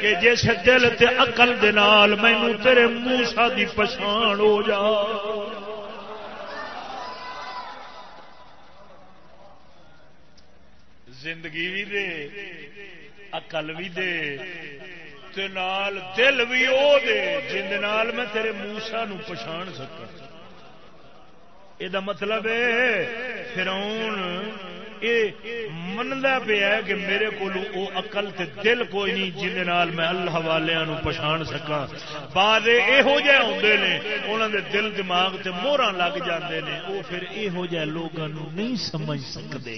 کہ جس دل تے عقل دے نال مینو تیرے موسا دی پچھان ہو جا۔ زندگی بھی دے اقل بھی دے۔ نال دل بھی او دے، جن نال میں تیرے موسا نو پچھان سکا یہ مطلب ہے فراؤن منتا پیا کہ میرے کو او اقل تے دل کوئی نہیں جن نال میں اللہ والوں پچھان سکا بعد یہو جہ آتے ہیں انہوں دے دل دماغ تے موہر لگ جاندے نے وہ پھر یہو جہ لوگوں نہیں سمجھ سکتے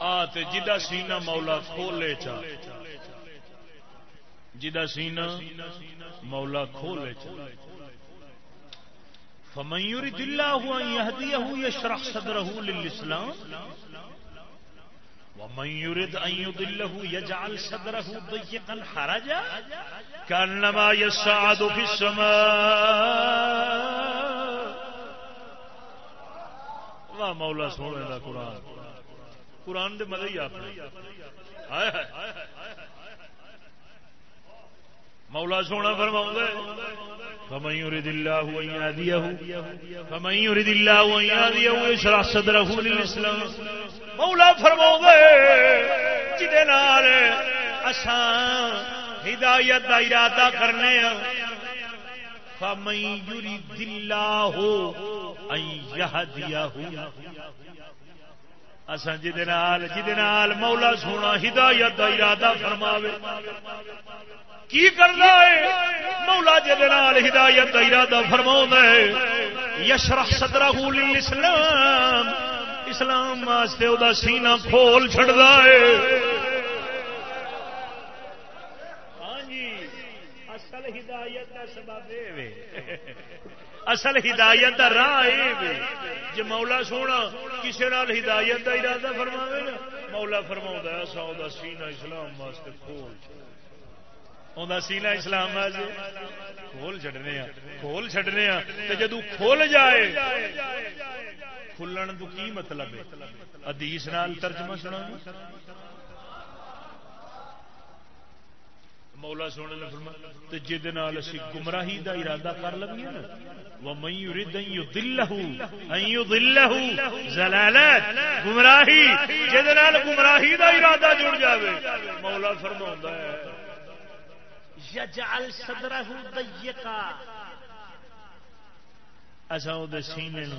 جا سینا مولا کھولے چا۔ جا سینا مولا کھولے چا۔ فمن فمیوری دلہ ہوا یہ شرح صدر للاسلام ومن يرد ان يضله يجعل صدره ضيقا حرجا كانما يصعد في السماء۔ واہ، مولا سونے دا قرآن۔ قرآن دے مزے ہی آپ مولا سونا فرما فمن يريد الله ان يهديه فمن يريد الله ان يهديه يشرح صدره للاسلام مولا فرما جدے نال اساں ہدایت دا ارادہ کرنے فمن الله ان يهديه اسان جال مولا سونا ہدایت کا ارادہ فرماوے۔ کی کرنا ہے؟ مولا جال ہدایت کا ارادہ فرما ہے یشرا سترا اسلام اسلام واسطے وہ سینہ کھول چڑتا ہے۔ ہاں جی اصل ہدایت کا سبب اصل ہدایت کا راہ جی مولا سونا کسی نال ہدایت کا ارادہ فرما نا، مولا فرما سا سینا اسلام واسطے کھول سینا اسلام کھول چڈنے ہاں، کھول چڈنے ہاں۔ جدو کھول جائے، کھلن تو کی مطلب ہے؟ ادیس نال ترجمہ سنا مولا سونے نے فرمایا جہد اسی گمراہی دا ارادہ کر لگی نا۔ و من یرید ان یضلہ ان یضلہ زلالات گمراہی جے دے نال گمراہی دا ارادہ جڑ جائے مولا فرما ہے، یجعل صدرہ ضیقا۔ اسا او دے سینے نو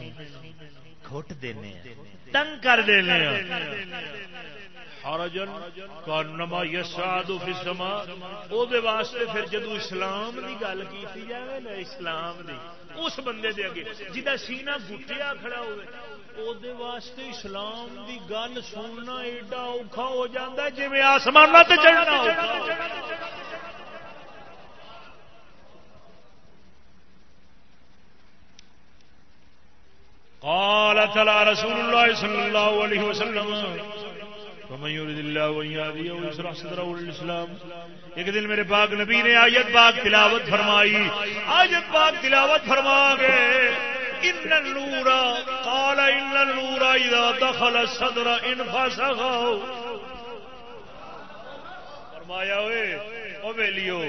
گھٹ دینے ہاں۔ تنگ کر دینے ہاں۔ حرجن کانما یسعد فی السماء. او دے واسطے پھر جدو اسلام دی گل کیتی جاوے نا اسلام دی اس بندے دے اگے جدا سینہ گھٹیا کھڑا ہوئے او دے واسطے اسلام دی گل سننا ایڈا اوکھا ہو جاندا ہے جویں آسماناں تے چڑھنا اوکھا قال تعالى رسول الله صلى الله عليه وسلم فمن يريد الله وان يهديه ويشرح صدره للاسلام ایک دن میرے پاک نبی نے آیت پاک تلاوت فرمائی۔ آیت پاک تلاوت فرما گئے ان النور، قال ان النور اذا دخل الصدر انفسخ۔ فرمایا ہوئے او ویلیو،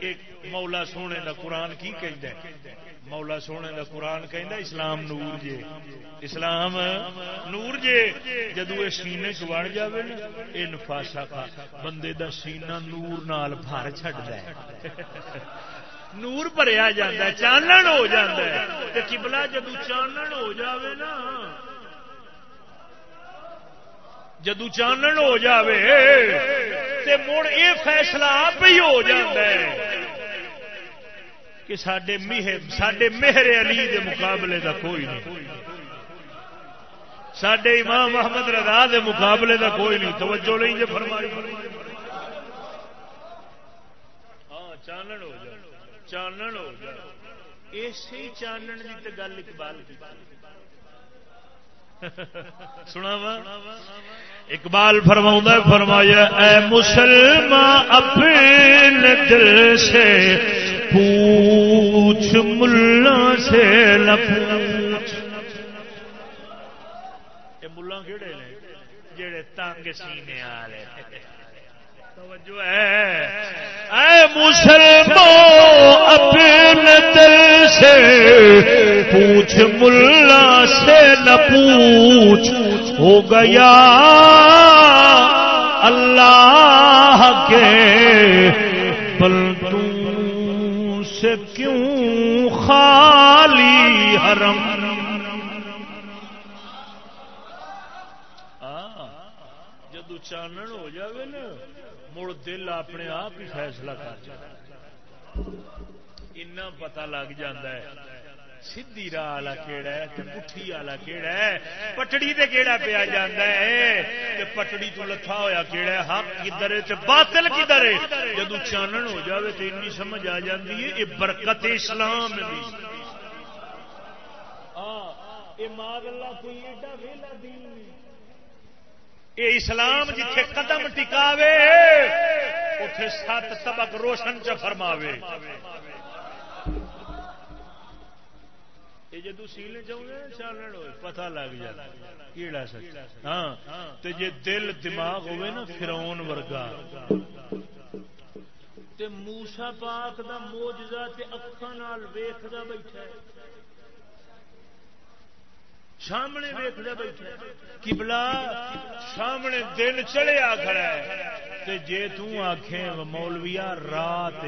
ایک مولا سونے دا قرآن کی کہندا ہے؟ مولا سونے کا قرآن کہ اسلام نور جے۔ اسلام نور جے۔ جدو یہ سینے چڑ جائے نا یہ نفاسا کا بندے دا سینہ نور نال بھر چڈ نور بھریا جا چانن ہو جائے چبلا جدو چانن ہو جاوے نا، جدو چانن ہو جاوے، تے مڑ یہ فیصلہ آپ ہی ہو جائے کہ سڈے سڈے مہر علی دے مقابلے دا کوئی نہیں۔ سڈے امام محمد رضا دے مقابلے دا کوئی نہیں۔ توجہ نہیں جی فرمائی۔ ہاں چانن ہو جا چانن ہو اسی چانن کی تو گل اقبال کی۔ سنا اقبال فرما فرمایا اے مسلمان اپنے دل سے پوچھ، ملا سے لپوچھ یہ ملا کہڑے نے؟ جڑے تنگ سینے والے۔ توجہ ہے۔ اے مسلمان اپنے دل سے پوچھ، ملا سے نہ پوچھ۔ ہو گیا اللہ کے حرم جدو چانن ہو جاوے نا، مڑ دل اپنے آپ ہی فیصلہ کر جائے پتا لگ جاتا ہے سیدھی راہ والا کیڑا ہے پٹھی والا کیڑا ہے، پٹڑی تے کیڑا پیا جاتا ہے۔ پٹڑی تو لکھا ہوا کیڑا ہے، حق کدھر ہے باطل کدھر ہے۔ جدو چانن ہو جاوے تو این سمجھ آ جاتی ہے، یہ برکت اسلام دی۔ اے اسلام جتھے قدم ٹکاوے اتے سات طبق روشن چ فرماوے۔ یہ جدو سیلے چاہیے چالن ہوئے پتا لگ جائے۔ کیڑا سچ؟ ہاں تے جے دل دماغ ہوئے نا ورگا۔ تے موسا پاک دا موجزہ تے بیٹھا ہے۔ سامنے ویخدا بیٹھا کبلا سامنے دن چڑھے کھڑا ہے۔ تے جے توں مولویا رات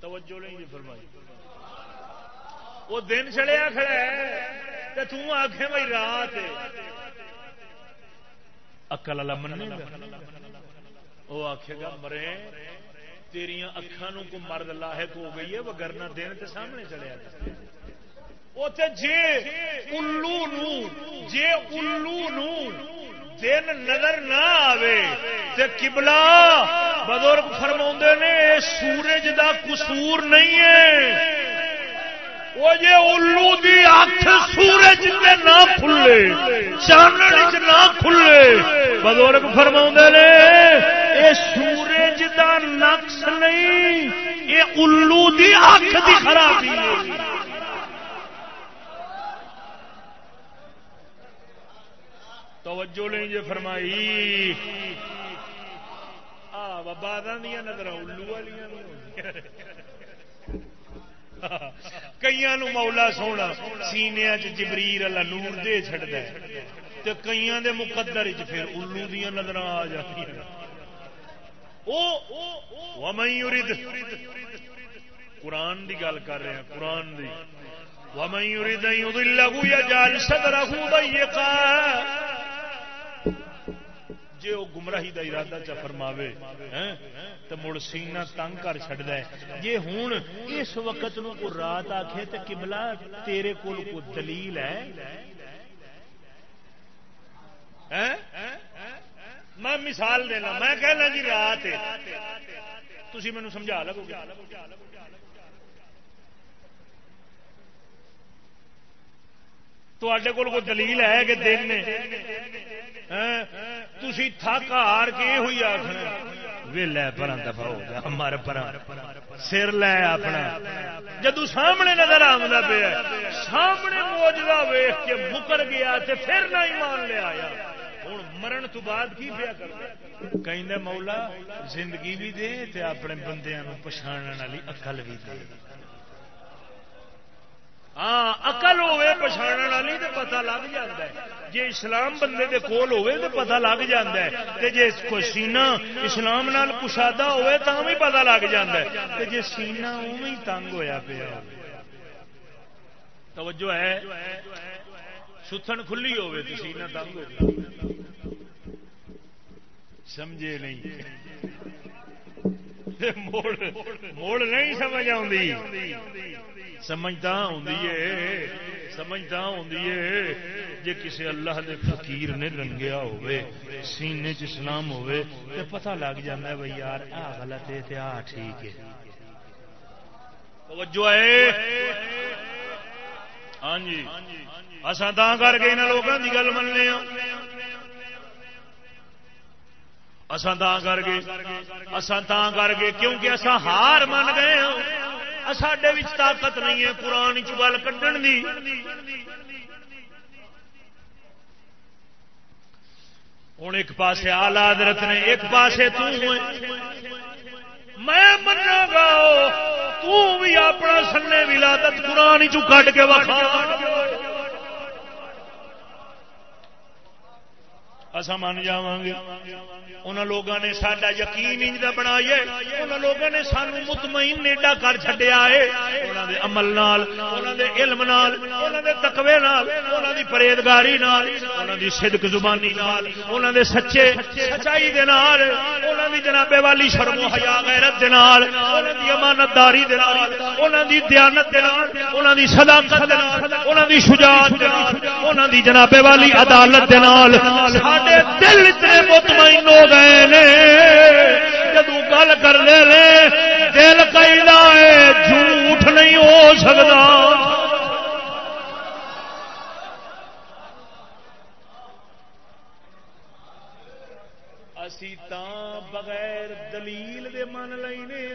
توجہ نہیں جی فرمائی۔ وہ دن چڑیا کھڑا ہے۔ تو آخ بھائی رات اکل والا من وہ آخے گا مرے تیریا اکھان کو مرد لاحق ہو گئی ہے وہ گرنا دن کے سامنے چڑیا جے الو نو جے الو نو دن نظر نہ آوے تے قبلہ بزرگ فرما نے سورج دا قصور نہیں ہے وہ جی الو دی اکھ سورج تے نہ کھلے چانن نہ کھلے بزرگ فرما نے سورج دا نقص نہیں یہ الو دی اکھ دی خرابی ہے توجہ نہیں جی فرمائی۔ بادہ دیا نظر الو والی کئی مولا سونا سینیا جبریل اللہ نور دے چڑھتا کئی دے مقدر پھر الو دیا نظر آ جاتی قرآن دی گل کر رہے ہیں، قرآن دی۔ ومن يريد ان يضله يجعل صدره ضيقا جی وہ گمراہی کا ارادہ چ فرماوے ہاں؟ تو مڑ سینا تنگ کر چڑھتا ہے۔ جی ہوں اس وقت نو کو رات آخے تو کملا تیرے کول کو دلیل ہے۔ ہاں؟ میں مثال دینا، میں کہنا جی رات تھی مینو سمجھا لگو تے کول دلیل ہے کہ دن نے تھی تھک ہار کے ہوئی آخنا ویلا پر دفاع ہو مر پر سر لے اپنا جدو سامنے نظر آتا پیا سامنے موجودہ ویخ کے مکر گیا تے پھر نہ ایمان لے آیا ہوں مرن تو بعد کی پیا کر مولا زندگی بھی دے تے اپنے بندیاں پچھاڑنے والی اقل بھی دے ہاں اقل ہوے پچھاڑ والی تو پتا لگ جاتا ہے۔ جی اسلام بندے دے کول ہوے تو پتا لگ جاتا ہے۔ تے جے کوئی سینہ اسلام نال کشادہ ہوے تا بھی پتا لگ جاتا ہے۔ تے جے سینہ اوویں تنگ ہویا پیا توجہ ہے۔ ستھن کھلی ہوے تو سینہ تنگ ہو سمجھے نہیں۔ موڑ موڑ نہیں سمجھ آئی سمجھتا ہوں سمجھتا ہوں جی کسی اللہ دے فقیر نے رنگیا ہوئے سینے چ اسلام ہوئے تو پتہ لگ جاتا ہے بھائی یار، آ غلط ہے آ ٹھیک ہے۔ توجہ ہے۔ ہاں جی۔ اصا تا کر کے یہاں لوگوں کی گل مننے ہاں۔ اسان تا کر کے اسان تا کر کے، کیونکہ اسا ہار من گئے ہوں ساڈے طاقت نہیں ہے قرآن چل کھن دی۔ ہوں ایک پاسے آلہ حضرت نے، ایک پاسے میں منا گا بھی اپنا سنے ولادت قرآن چ کٹ کے وقت اصا من جا گے ان لوگوں نے سڈا یقین انج کا بنایا ان لوگوں نے سانو مطمئن نیڈا کر چڈیا ہے انہوں دے عمل نال انہوں دے علم نال انہوں دے تقوی نال انہوں دی پرہیزگاری نال انہوں دی صدق زبانی نال انہوں دے سچے سچائی دے نال انہوں دی جناب والی شرم و حیا غیرت دے نال انہوں دی امانت داری دے نال انہوں دی دیانت دے نال انہوں دی صداقت دے نال انہوں دی شجاعت دے نال انہوں دی جناب والی عدالت دے نال ساڈے دل اتنے مطمئن ہو گئے نے جدو گل کر لے لے دل کئی جھوٹ نہیں ہو سکتا اسی بغیر دلیل دے من لینے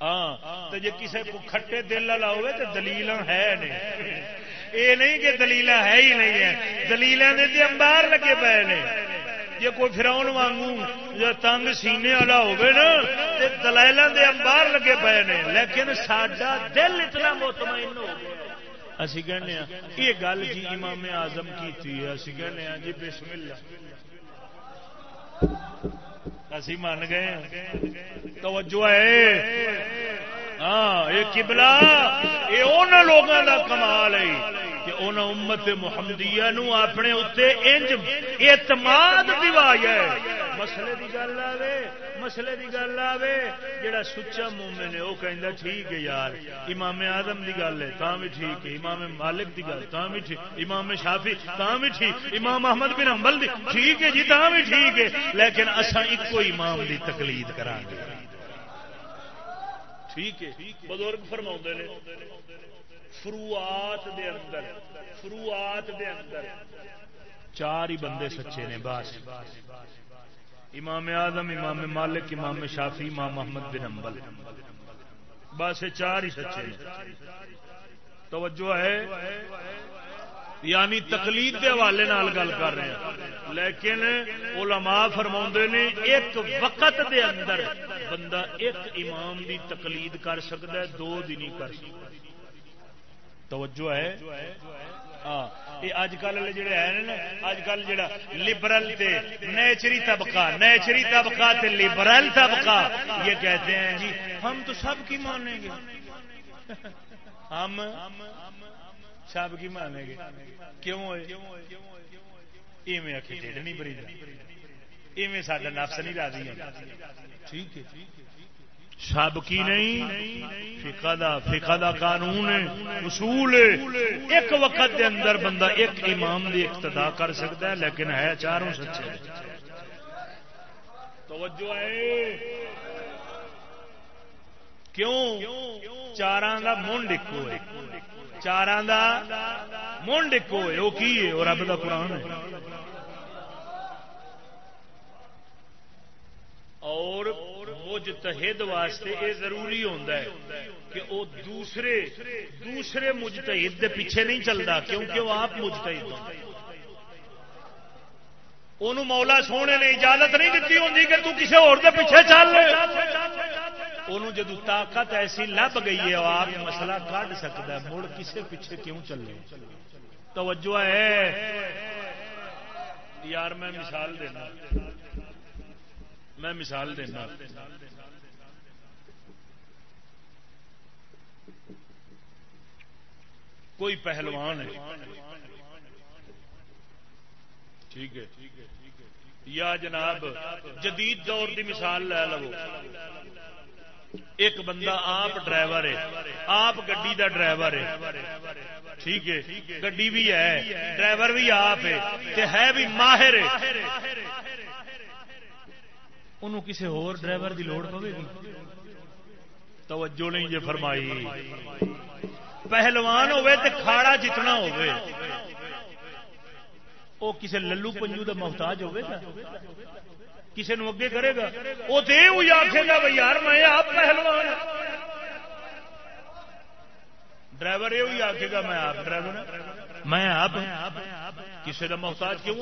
ہاں جی کسی کو کھٹے دل والا ہوئے تو دلیل ہے نہیں یہ نہیں کہ دلیل ہے ہی نہیں ہے۔ دلیل امبار لگے پے نے۔ جی کوئی فراؤن وانگو تنگ سینے والا ہوگا نا تو دلائل دے امبار لگے پے نے۔ لیکن سڈا دل اتنا مطمئن ہو گیا۔ اسی کہنے یہ گل جی امام آزم کی اسی کہنے جی بسم اللہ۔ اسی من گئے توجہ ہے۔ ہاں یہ کبلا یہ لوگوں کا کمال ہے۔ کہ ان امت محمدیہ نو اپنے اتنے انج اعتماد دوایا ہے۔ مسئلے کی گل آئے مسئلے کی گل آئے جڑا سچا مومن ہے وہ کہہ ٹھیک ہے یار، امام آدم کی گل ہے تا بھی ٹھیک ہے۔ امام مالک کی گل تا بھی ٹھیک۔ امام شافی تا بھی ٹھیک۔ امام احمد بن حنبل دی، ٹھیک ہے جی تا بھی ٹھیک ہے۔ لیکن اصا ایک امام دی تقلید کرا گے ٹھیک ہے، بزرگ فرما نے، فروعات دے اندر، فروعات دے اندر چار ہی بندے سچے نے، بس۔ امام آدم امام مالک، امام شافی امام محمد بن امبل بس چار ہی سچے نے۔ توجہ ہے؟ یعنی تقلید کے حوالے گل کر رہے ہیں۔ لیکن علماء فرما نے ایک وقت دے اندر بندہ ایک امام دی تقلید کر سکتا ہے، دو دن ہی کر سکتا توجہ ہے؟ ہاں، اج کل جڑے ہیں اج کل جڑا لبرل نیچری طبقہ نیچری طبقہ تے لبرل طبقہ، یہ کہتے ہیں جی ہم تو سب کی مانیں گے۔ ہم سب کی مانیں گے۔ کیوں ایویں نہیں بری ایویں نفس نہیں راضی ٹھیک ہے۔ سب کی نہیں فقہ دا فقہ دا قانون اصول ایک وقت دے اندر بندہ ایک امام دی اقتدا کر سکتا ہے لیکن ہے چاروں سچے۔ توجہ ہے۔ کیوں؟ چاراں دا منڈ ایک ہے چاراں دا منڈ ایک ہے وہ کی ہے وہ رب دا قرآن ہے اور مجتہد واسطے یہ ضروری ہوتا ہے کہ وہ دوسرے دوسرے مجتہد دے پیچھے نہیں چلتا کیونکہ وہ آپ مجتہد ان مولا سونے نے اجازت نہیں دیتی ہوتی کہ تو کسی اور دے پیچھے چل ان جدو طاقت ایسی لب گئی ہے آپ مسئلہ کھ سکتا ہے، مڑ کسے پیچھے کیوں چلے؟ توجہ ہے۔ یار، میں مثال دینا۔ میں مثال دینا۔ کوئی پہلوان ہے۔ ٹھیک ہے۔ یا جناب، جدید دور کی مثال لے لو۔ ایک بندہ آپ ڈرائیور ہے، آپ گڈی کا ڈرائیور ہے۔ ٹھیک ہے، گڈی بھی ہے، ڈرائیور بھی آپ ہے ہے بھی ماہر انہوں کسی ہور ڈرائیور دی لوڑ پوے گی؟ توجہ نہیں جے فرمائی۔ پہلوان ہوے تے کھاڑا جتنا ہوے او کسے للو پنجو دا محتاج ہوے گا؟ کسے نو اگے کرے گا؟ او تے وہی آکھے گا بھائی یار میں آپ پہلوان ہاں۔ ڈرائیور یہ آکھے گا میں آپ ڈرائیور ہاں۔ میں آپ ہاں۔ کسی کا محتاج کیوں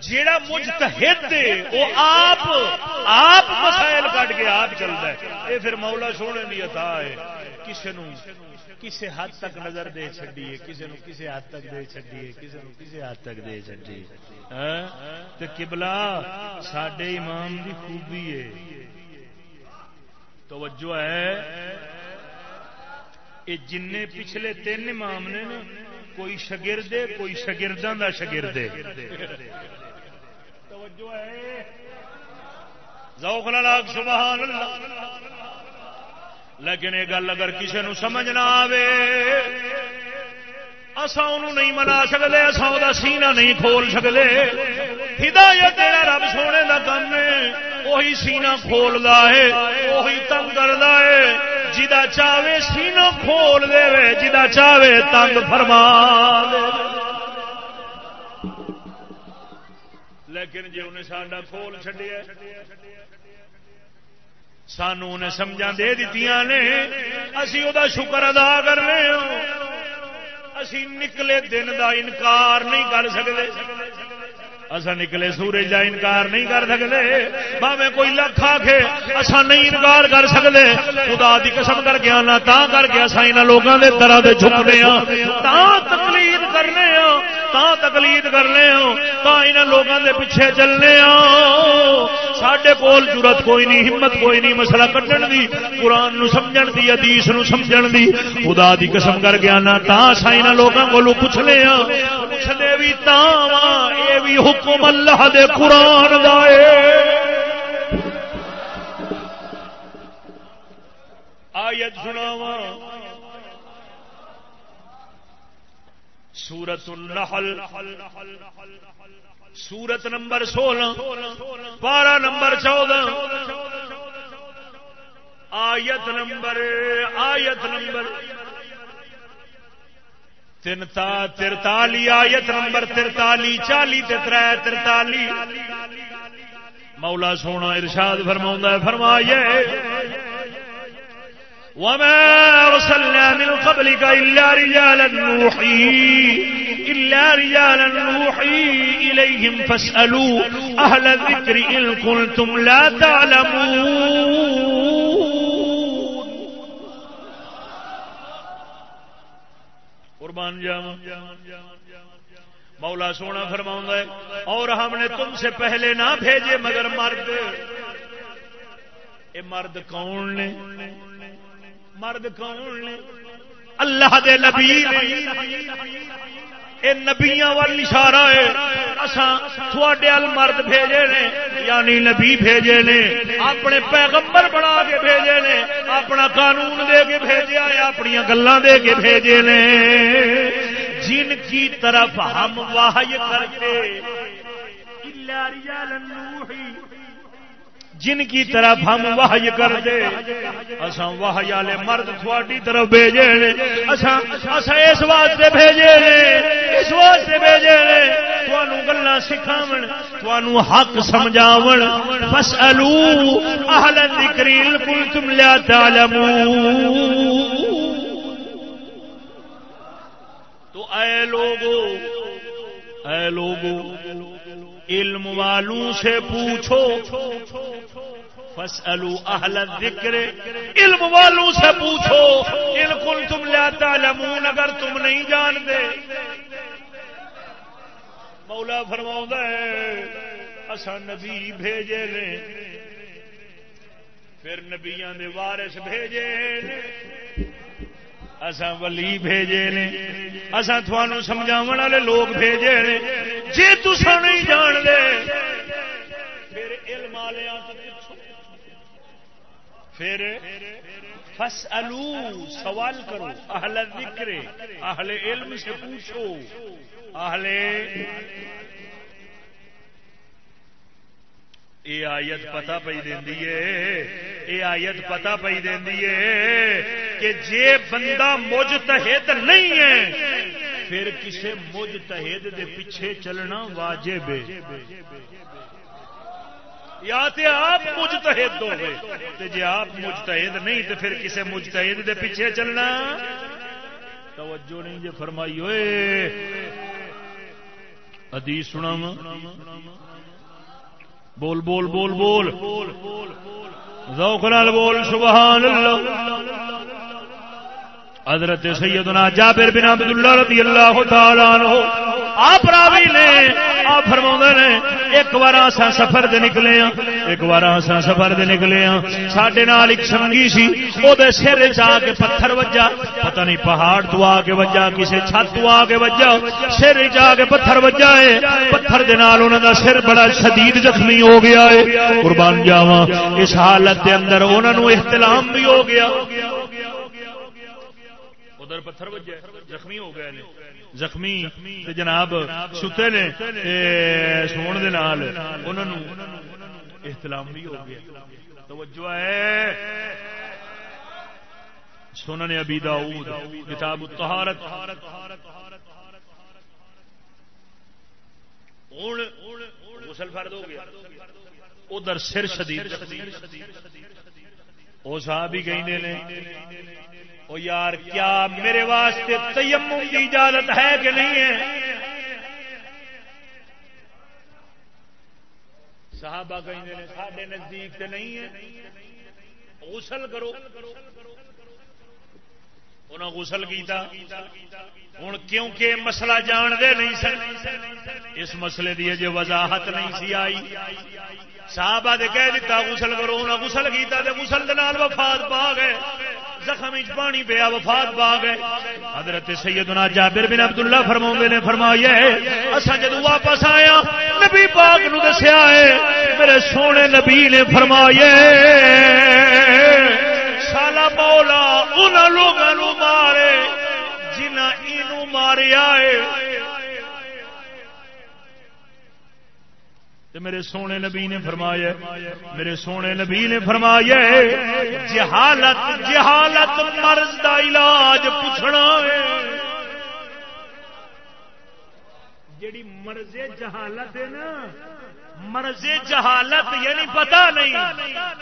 جیڑا مجتہد وہ آپ آپ مسائل کٹ کے آپ چلتا ہے۔ یہ پھر مولا سونے کی عطا ہے۔ کسی نو کسی حد تک نظر دے چڈیے کسی نو کسی حد تک دے چڈیے کسی نو کسی حد تک دے چڈیے ہاں؟ تو کبلا سڈے امام کی خوبی ہے۔ توجہ ہے۔ یہ جن پچھلے تین امام نے کوئی شگرد کوئی شگرداں کا شگرد توجہ ہے۔ ذوق لال سبحان اللہ۔ لیکن یہ گل اگر کسی نو سمجھ نہ آئے اصا نہیں منا سکتے اصا وہ سینہ نہیں کھول سکتے ہدایت رب سونے کا کام ہے، وہی سینہ کھولتا ہے، وہی تنگ کرتا ہے۔ جا چاہے سینو کھول دے جا چاہے تنگ فرما لیکن جی انہیں ساڈا کھول چڈیا سانو انہیں سمجھا دے دیتی نے، اسی دا شکر ادا کرنے اسی نکلے دن دا انکار نہیں کر سکتے اصا نکلے، سورج کا انکار نہیں کر سکتے۔ باوے کوئی لکھ آ کے اصا نہیں انکار کر سکتے۔ خدا کی قسم کر کے آنا، تا کر کے اصا یہاں لوگوں کے طرح سے جھکنے ہاں تا تقلید کرنے ہاں تا تقلید کرنے ہاں تا یہاں لوگوں کے پیچھے چلنے ہاں سڈے کول ضرورت کوئی نہیں، ہمت کوئی نہیں، مسئلہ کٹن دی، قرآن نو سمجھن دی، حدیث نو سمجھن دی۔ خدا دی قسم کر کے آنا، تا اصا یہاں لوگوں کو پوچھنے ہاں پوچھنے بھی تا یہ بھی حکم حکم اللہ دے قرآن دائے آیت سناوا سورت النحل۔ سورت نمبر سولہ۔ بارہ نمبر چودہ۔ آیت نمبر آیت نمبر تین ترتالی آیت نمبر ترتالی چالی تر ترتالی مولا سونا ارشاد فرما فرمائیے وما أرسلنا من قبلك إلا رجالا نوحي إلا رجالا نوحي إليهم فاسألوا أهل الذكر إن كنتم لا تعلمون قربان جاؤں مولا سونا فرما ہے، اور ہم نے تم سے پہلے نہ بھیجے مگر مرد۔ اے مرد کون نے؟ مرد کون نے؟ اللہ دے نبی اے نبیاں وال اشارہ ہے۔ اساں تھوڑے ال مرد بھیجے نے یعنی نبی بھیجے نے، اپنے پیغمبر بنا کے بھیجے نے، اپنا قانون دے کے بھیجیا ہے اپنی گلاں دے کے بھیجے نے۔ جن کی طرف ہم واہی کرتے، الا رجال نوحی۔ جن کی طرف ہم وحی کر دے اساں وحی والے مرد تھوڑی طرف بھیجے نے، اساں اساں اس واسطے بھیجے نے، اس واسطے بھیجے نے تانوں گلاں سکھاون تانوں حق سمجھاون فسالو اہل الذکر ان کنتم لا تعلمون۔ تو اے لوگو اے لوگو، علم والوں سے پوچھو فسلو اہل ذکر علم والوں سے پوچھو، ان کل تم لاتا لمون اگر تم نہیں جانتے؟ مولا فرما اصا نبی بھیجے نے، پھر نبیاں دے وارث بھیجے اسا ولی بھیجے نے۔ اسا تھانو سمجھاو والے لوگ بھیجے نے۔ جی تسا نہیں جان دے پھر علم والے پھر فس سوال کرو۔ اہل ذکر، اہل علم سے پوچھو۔ اہل یہ آیت پتا پی دینی ہے یہ آیت پتا پی دینی ہے کہ جے بندہ مجتہد نہیں ہے پھر کسے مجتہد دے پیچھے چلنا واجب ہے یا تے آپ مجتہد دو تے جے آپ مجتہد نہیں تو پھر کسے مجتہد دے پیچھے چلنا توجہ نہیں جے فرمائی ہوئے حدیث سنا بول بول بول بول۔ ذوق نال بول سبحان اللہ۔ حضرت سیدنا جابر بن عبد اللہ رضی اللہ تعالی عنہ، آپ راوی نے، آپ فرما نے، ایک بار اسا سفر دے نکلے ہاں ایک بار اسا سفر دے نکلے ہاں۔ ساڈے نال ایک سنگی سی او دے سر جا کے پتھر وجا، پتہ نہیں پہاڑ تو آ کے وجا، کسے چھت تو آ کے وجا، سر جا کے پتھر وجا ہے۔ پتھر دے نال انہاں دا سر بڑا شدید زخمی ہو گیا ہے۔ قربان جاواں، اس حالت دے اندر انہاں نو احتلام بھی ہو گیا۔ ادھر پتھر وجے زخمی ہو گئے نے۔ زخمی جناب ستے نے سون دے نال انہوں احتلام بھی ہو گیا۔ توجہ ہے۔ سنن ابی داؤد، کتاب الطہارت۔ غسل فرد ہو گیا۔ ادھر سر شدید۔ وہ صاحب ہی کہیں نے او یار، کیا میرے واسطے تیمم کی اجازت ہے کہ نہیں ہے؟ صحابہ کہیں ساڈے نزدیک سے نہیں ہے۔ غسل کرو۔ انہوں غسل کیتا۔ ہوں کیونکہ مسئلہ جانتے نہیں سن، اس مسئلے کی جی وضاحت نہیں سی آئی۔ صحابہ دے کہہ دیتا غسل کرو۔ انہیں غسل کیتا تے غسل دے نال وفات پا گئے۔ زخم پانی پیا وفات پا گئے حضرت سیدنا جابر بن عبداللہ فرما نے فرمایا اصا جدو واپس آیا، نبی پاک نو دسیا ہے، میرے سونے نبی نے فرمایا سالا مولا ان لوگوں مارے جنہ یہ ماریا ہے میرے سونے نبی نے فرمایا میرے سونے نبی نے فرمایا جہالت جہالت مرض کا علاج پوچھنا ہے۔ جیڑی مرض جہالت ہے نا، مرض جہالت یعنی پتا نہیں،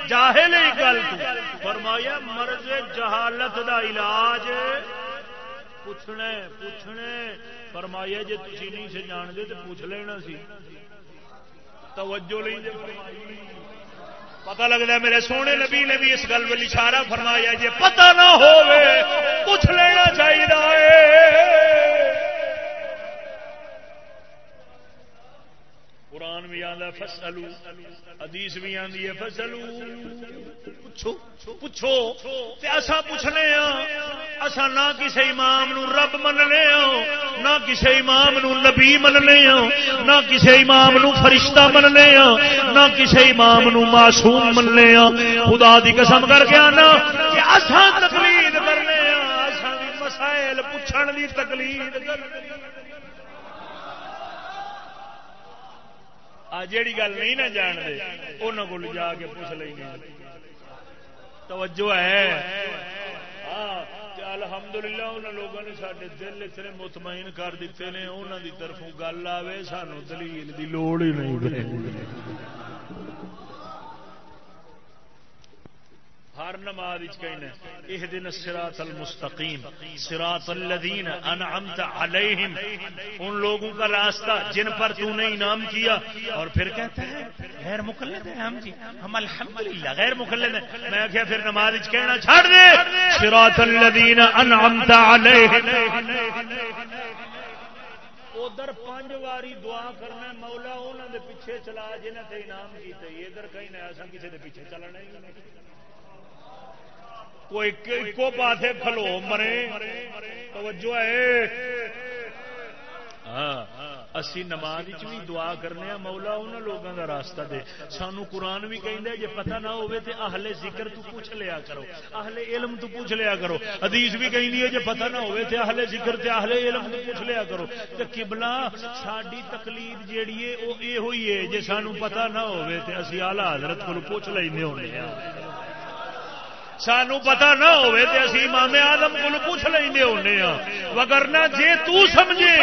جاہل گل فرمایا، مرض جہالت دا علاج پوچھنا پوچھنا فرمایا جی تھی نہیں سے جان دے تو پوچھ لینا سی۔ توجہ لیں جی۔ پتا لگتا ہے میرے سونے نبی نے بھی اس گل میں اشارہ فرمایا جی پتا نہ ہوئے کچھ لینا چاہیے قرآن بھی آتا فصلو حدیث بھی آتی ہے فصلو پوچھو پوچھو۔ پوچھنے ہاں اصا نہ کسی امام نو رب مننے ہاں نہ کسی امام نو نبی مننے ہاں نہ کسی امام نو فرشتہ مننے ہاں نہ کسی امام نو معصوم مننے ہاں خدا دی قسم کر کے آنا کہ تقلید کرنے ہاں اصا مسائل پوچھن دی تقلید کرنے جیڑی گل نہیں نہ جان دے انہوں کو جا کے پوچھ لیں گے توجہ ہے۔ ہاں، الحمدللہ ان لوگوں نے سارے دل اتنے مطمئن کر دیتے ہیں انہوں دی طرفوں گل آئے سانو دلیل کی لوڑ ہی نہیں۔ ہر نماز کہنا یہ دن سراط المستقیم سراط الذین انعمت علیہم۔ ان لوگوں کا راستہ جن پر تو نے انعام کیا۔ اور پھر کہتا ہے، غیر مقلد ہیں ہم جی۔ ہم الحمدللہ غیر مقلد ہیں۔ میں کیا پھر نماز کہنا چھاڑ دے۔ سراط الذین انعمت علیہم۔ ادھر پانچ واری دعا کرنا مولا انہوں دے پیچھے چلا جنہیں انعام کیتے ادھر کہیں نہ ایسا کسی دے پیچھے چلنا ہی نہیں۔ کوئی کو پاس کھلو مرے۔ توجہ ہے۔ ہاں اسی نماز بھی دعا کرنے مولا ان لوگوں کا راستہ دے۔ سانو قرآن بھی کہیں جی پتہ نہ ہوے تے اہل ذکر تو پوچھ لیا کرو، اہل علم تو پوچھ لیا کرو۔ حدیث بھی کہیں جی پتہ نہ ہوے تے اہل ذکر تے اہل علم تو پوچھ لیا کرو۔ تے قبلہ ساڈی تقلید جیڑی ہے، او اے ہوئی ہے، جے سانو پتہ نہ ہوے تے اسی اعلی حضرت کو پوچھ لینے ہونے ہیں۔ سانو پتا نہ ہوئے تے اسی امام آدم کو پوچھ لینے ہونے ہاں۔ وگرنا جے تو سمجھے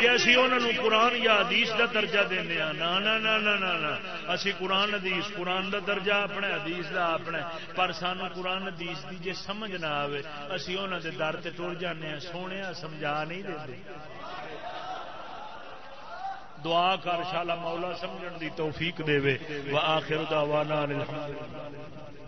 کہ اسی انہوں نے قرآن یا حدیث دا درجہ دینے ہاں۔ نا نا نا نا نا نا اسی قرآن حدیث، قرآن دا درجہ اپنے حدیث دا اپنے پر سانو قرآن حدیث دی جے سمجھ نہ آوے، اسی انہوں دے در تے ٹر جانے ہیں سونے ہاں، سمجھا نہیں دے دعا کر، شالا مولا سمجھن دی توفیق دے وے۔ وآخر دعوانا الحمدللہ۔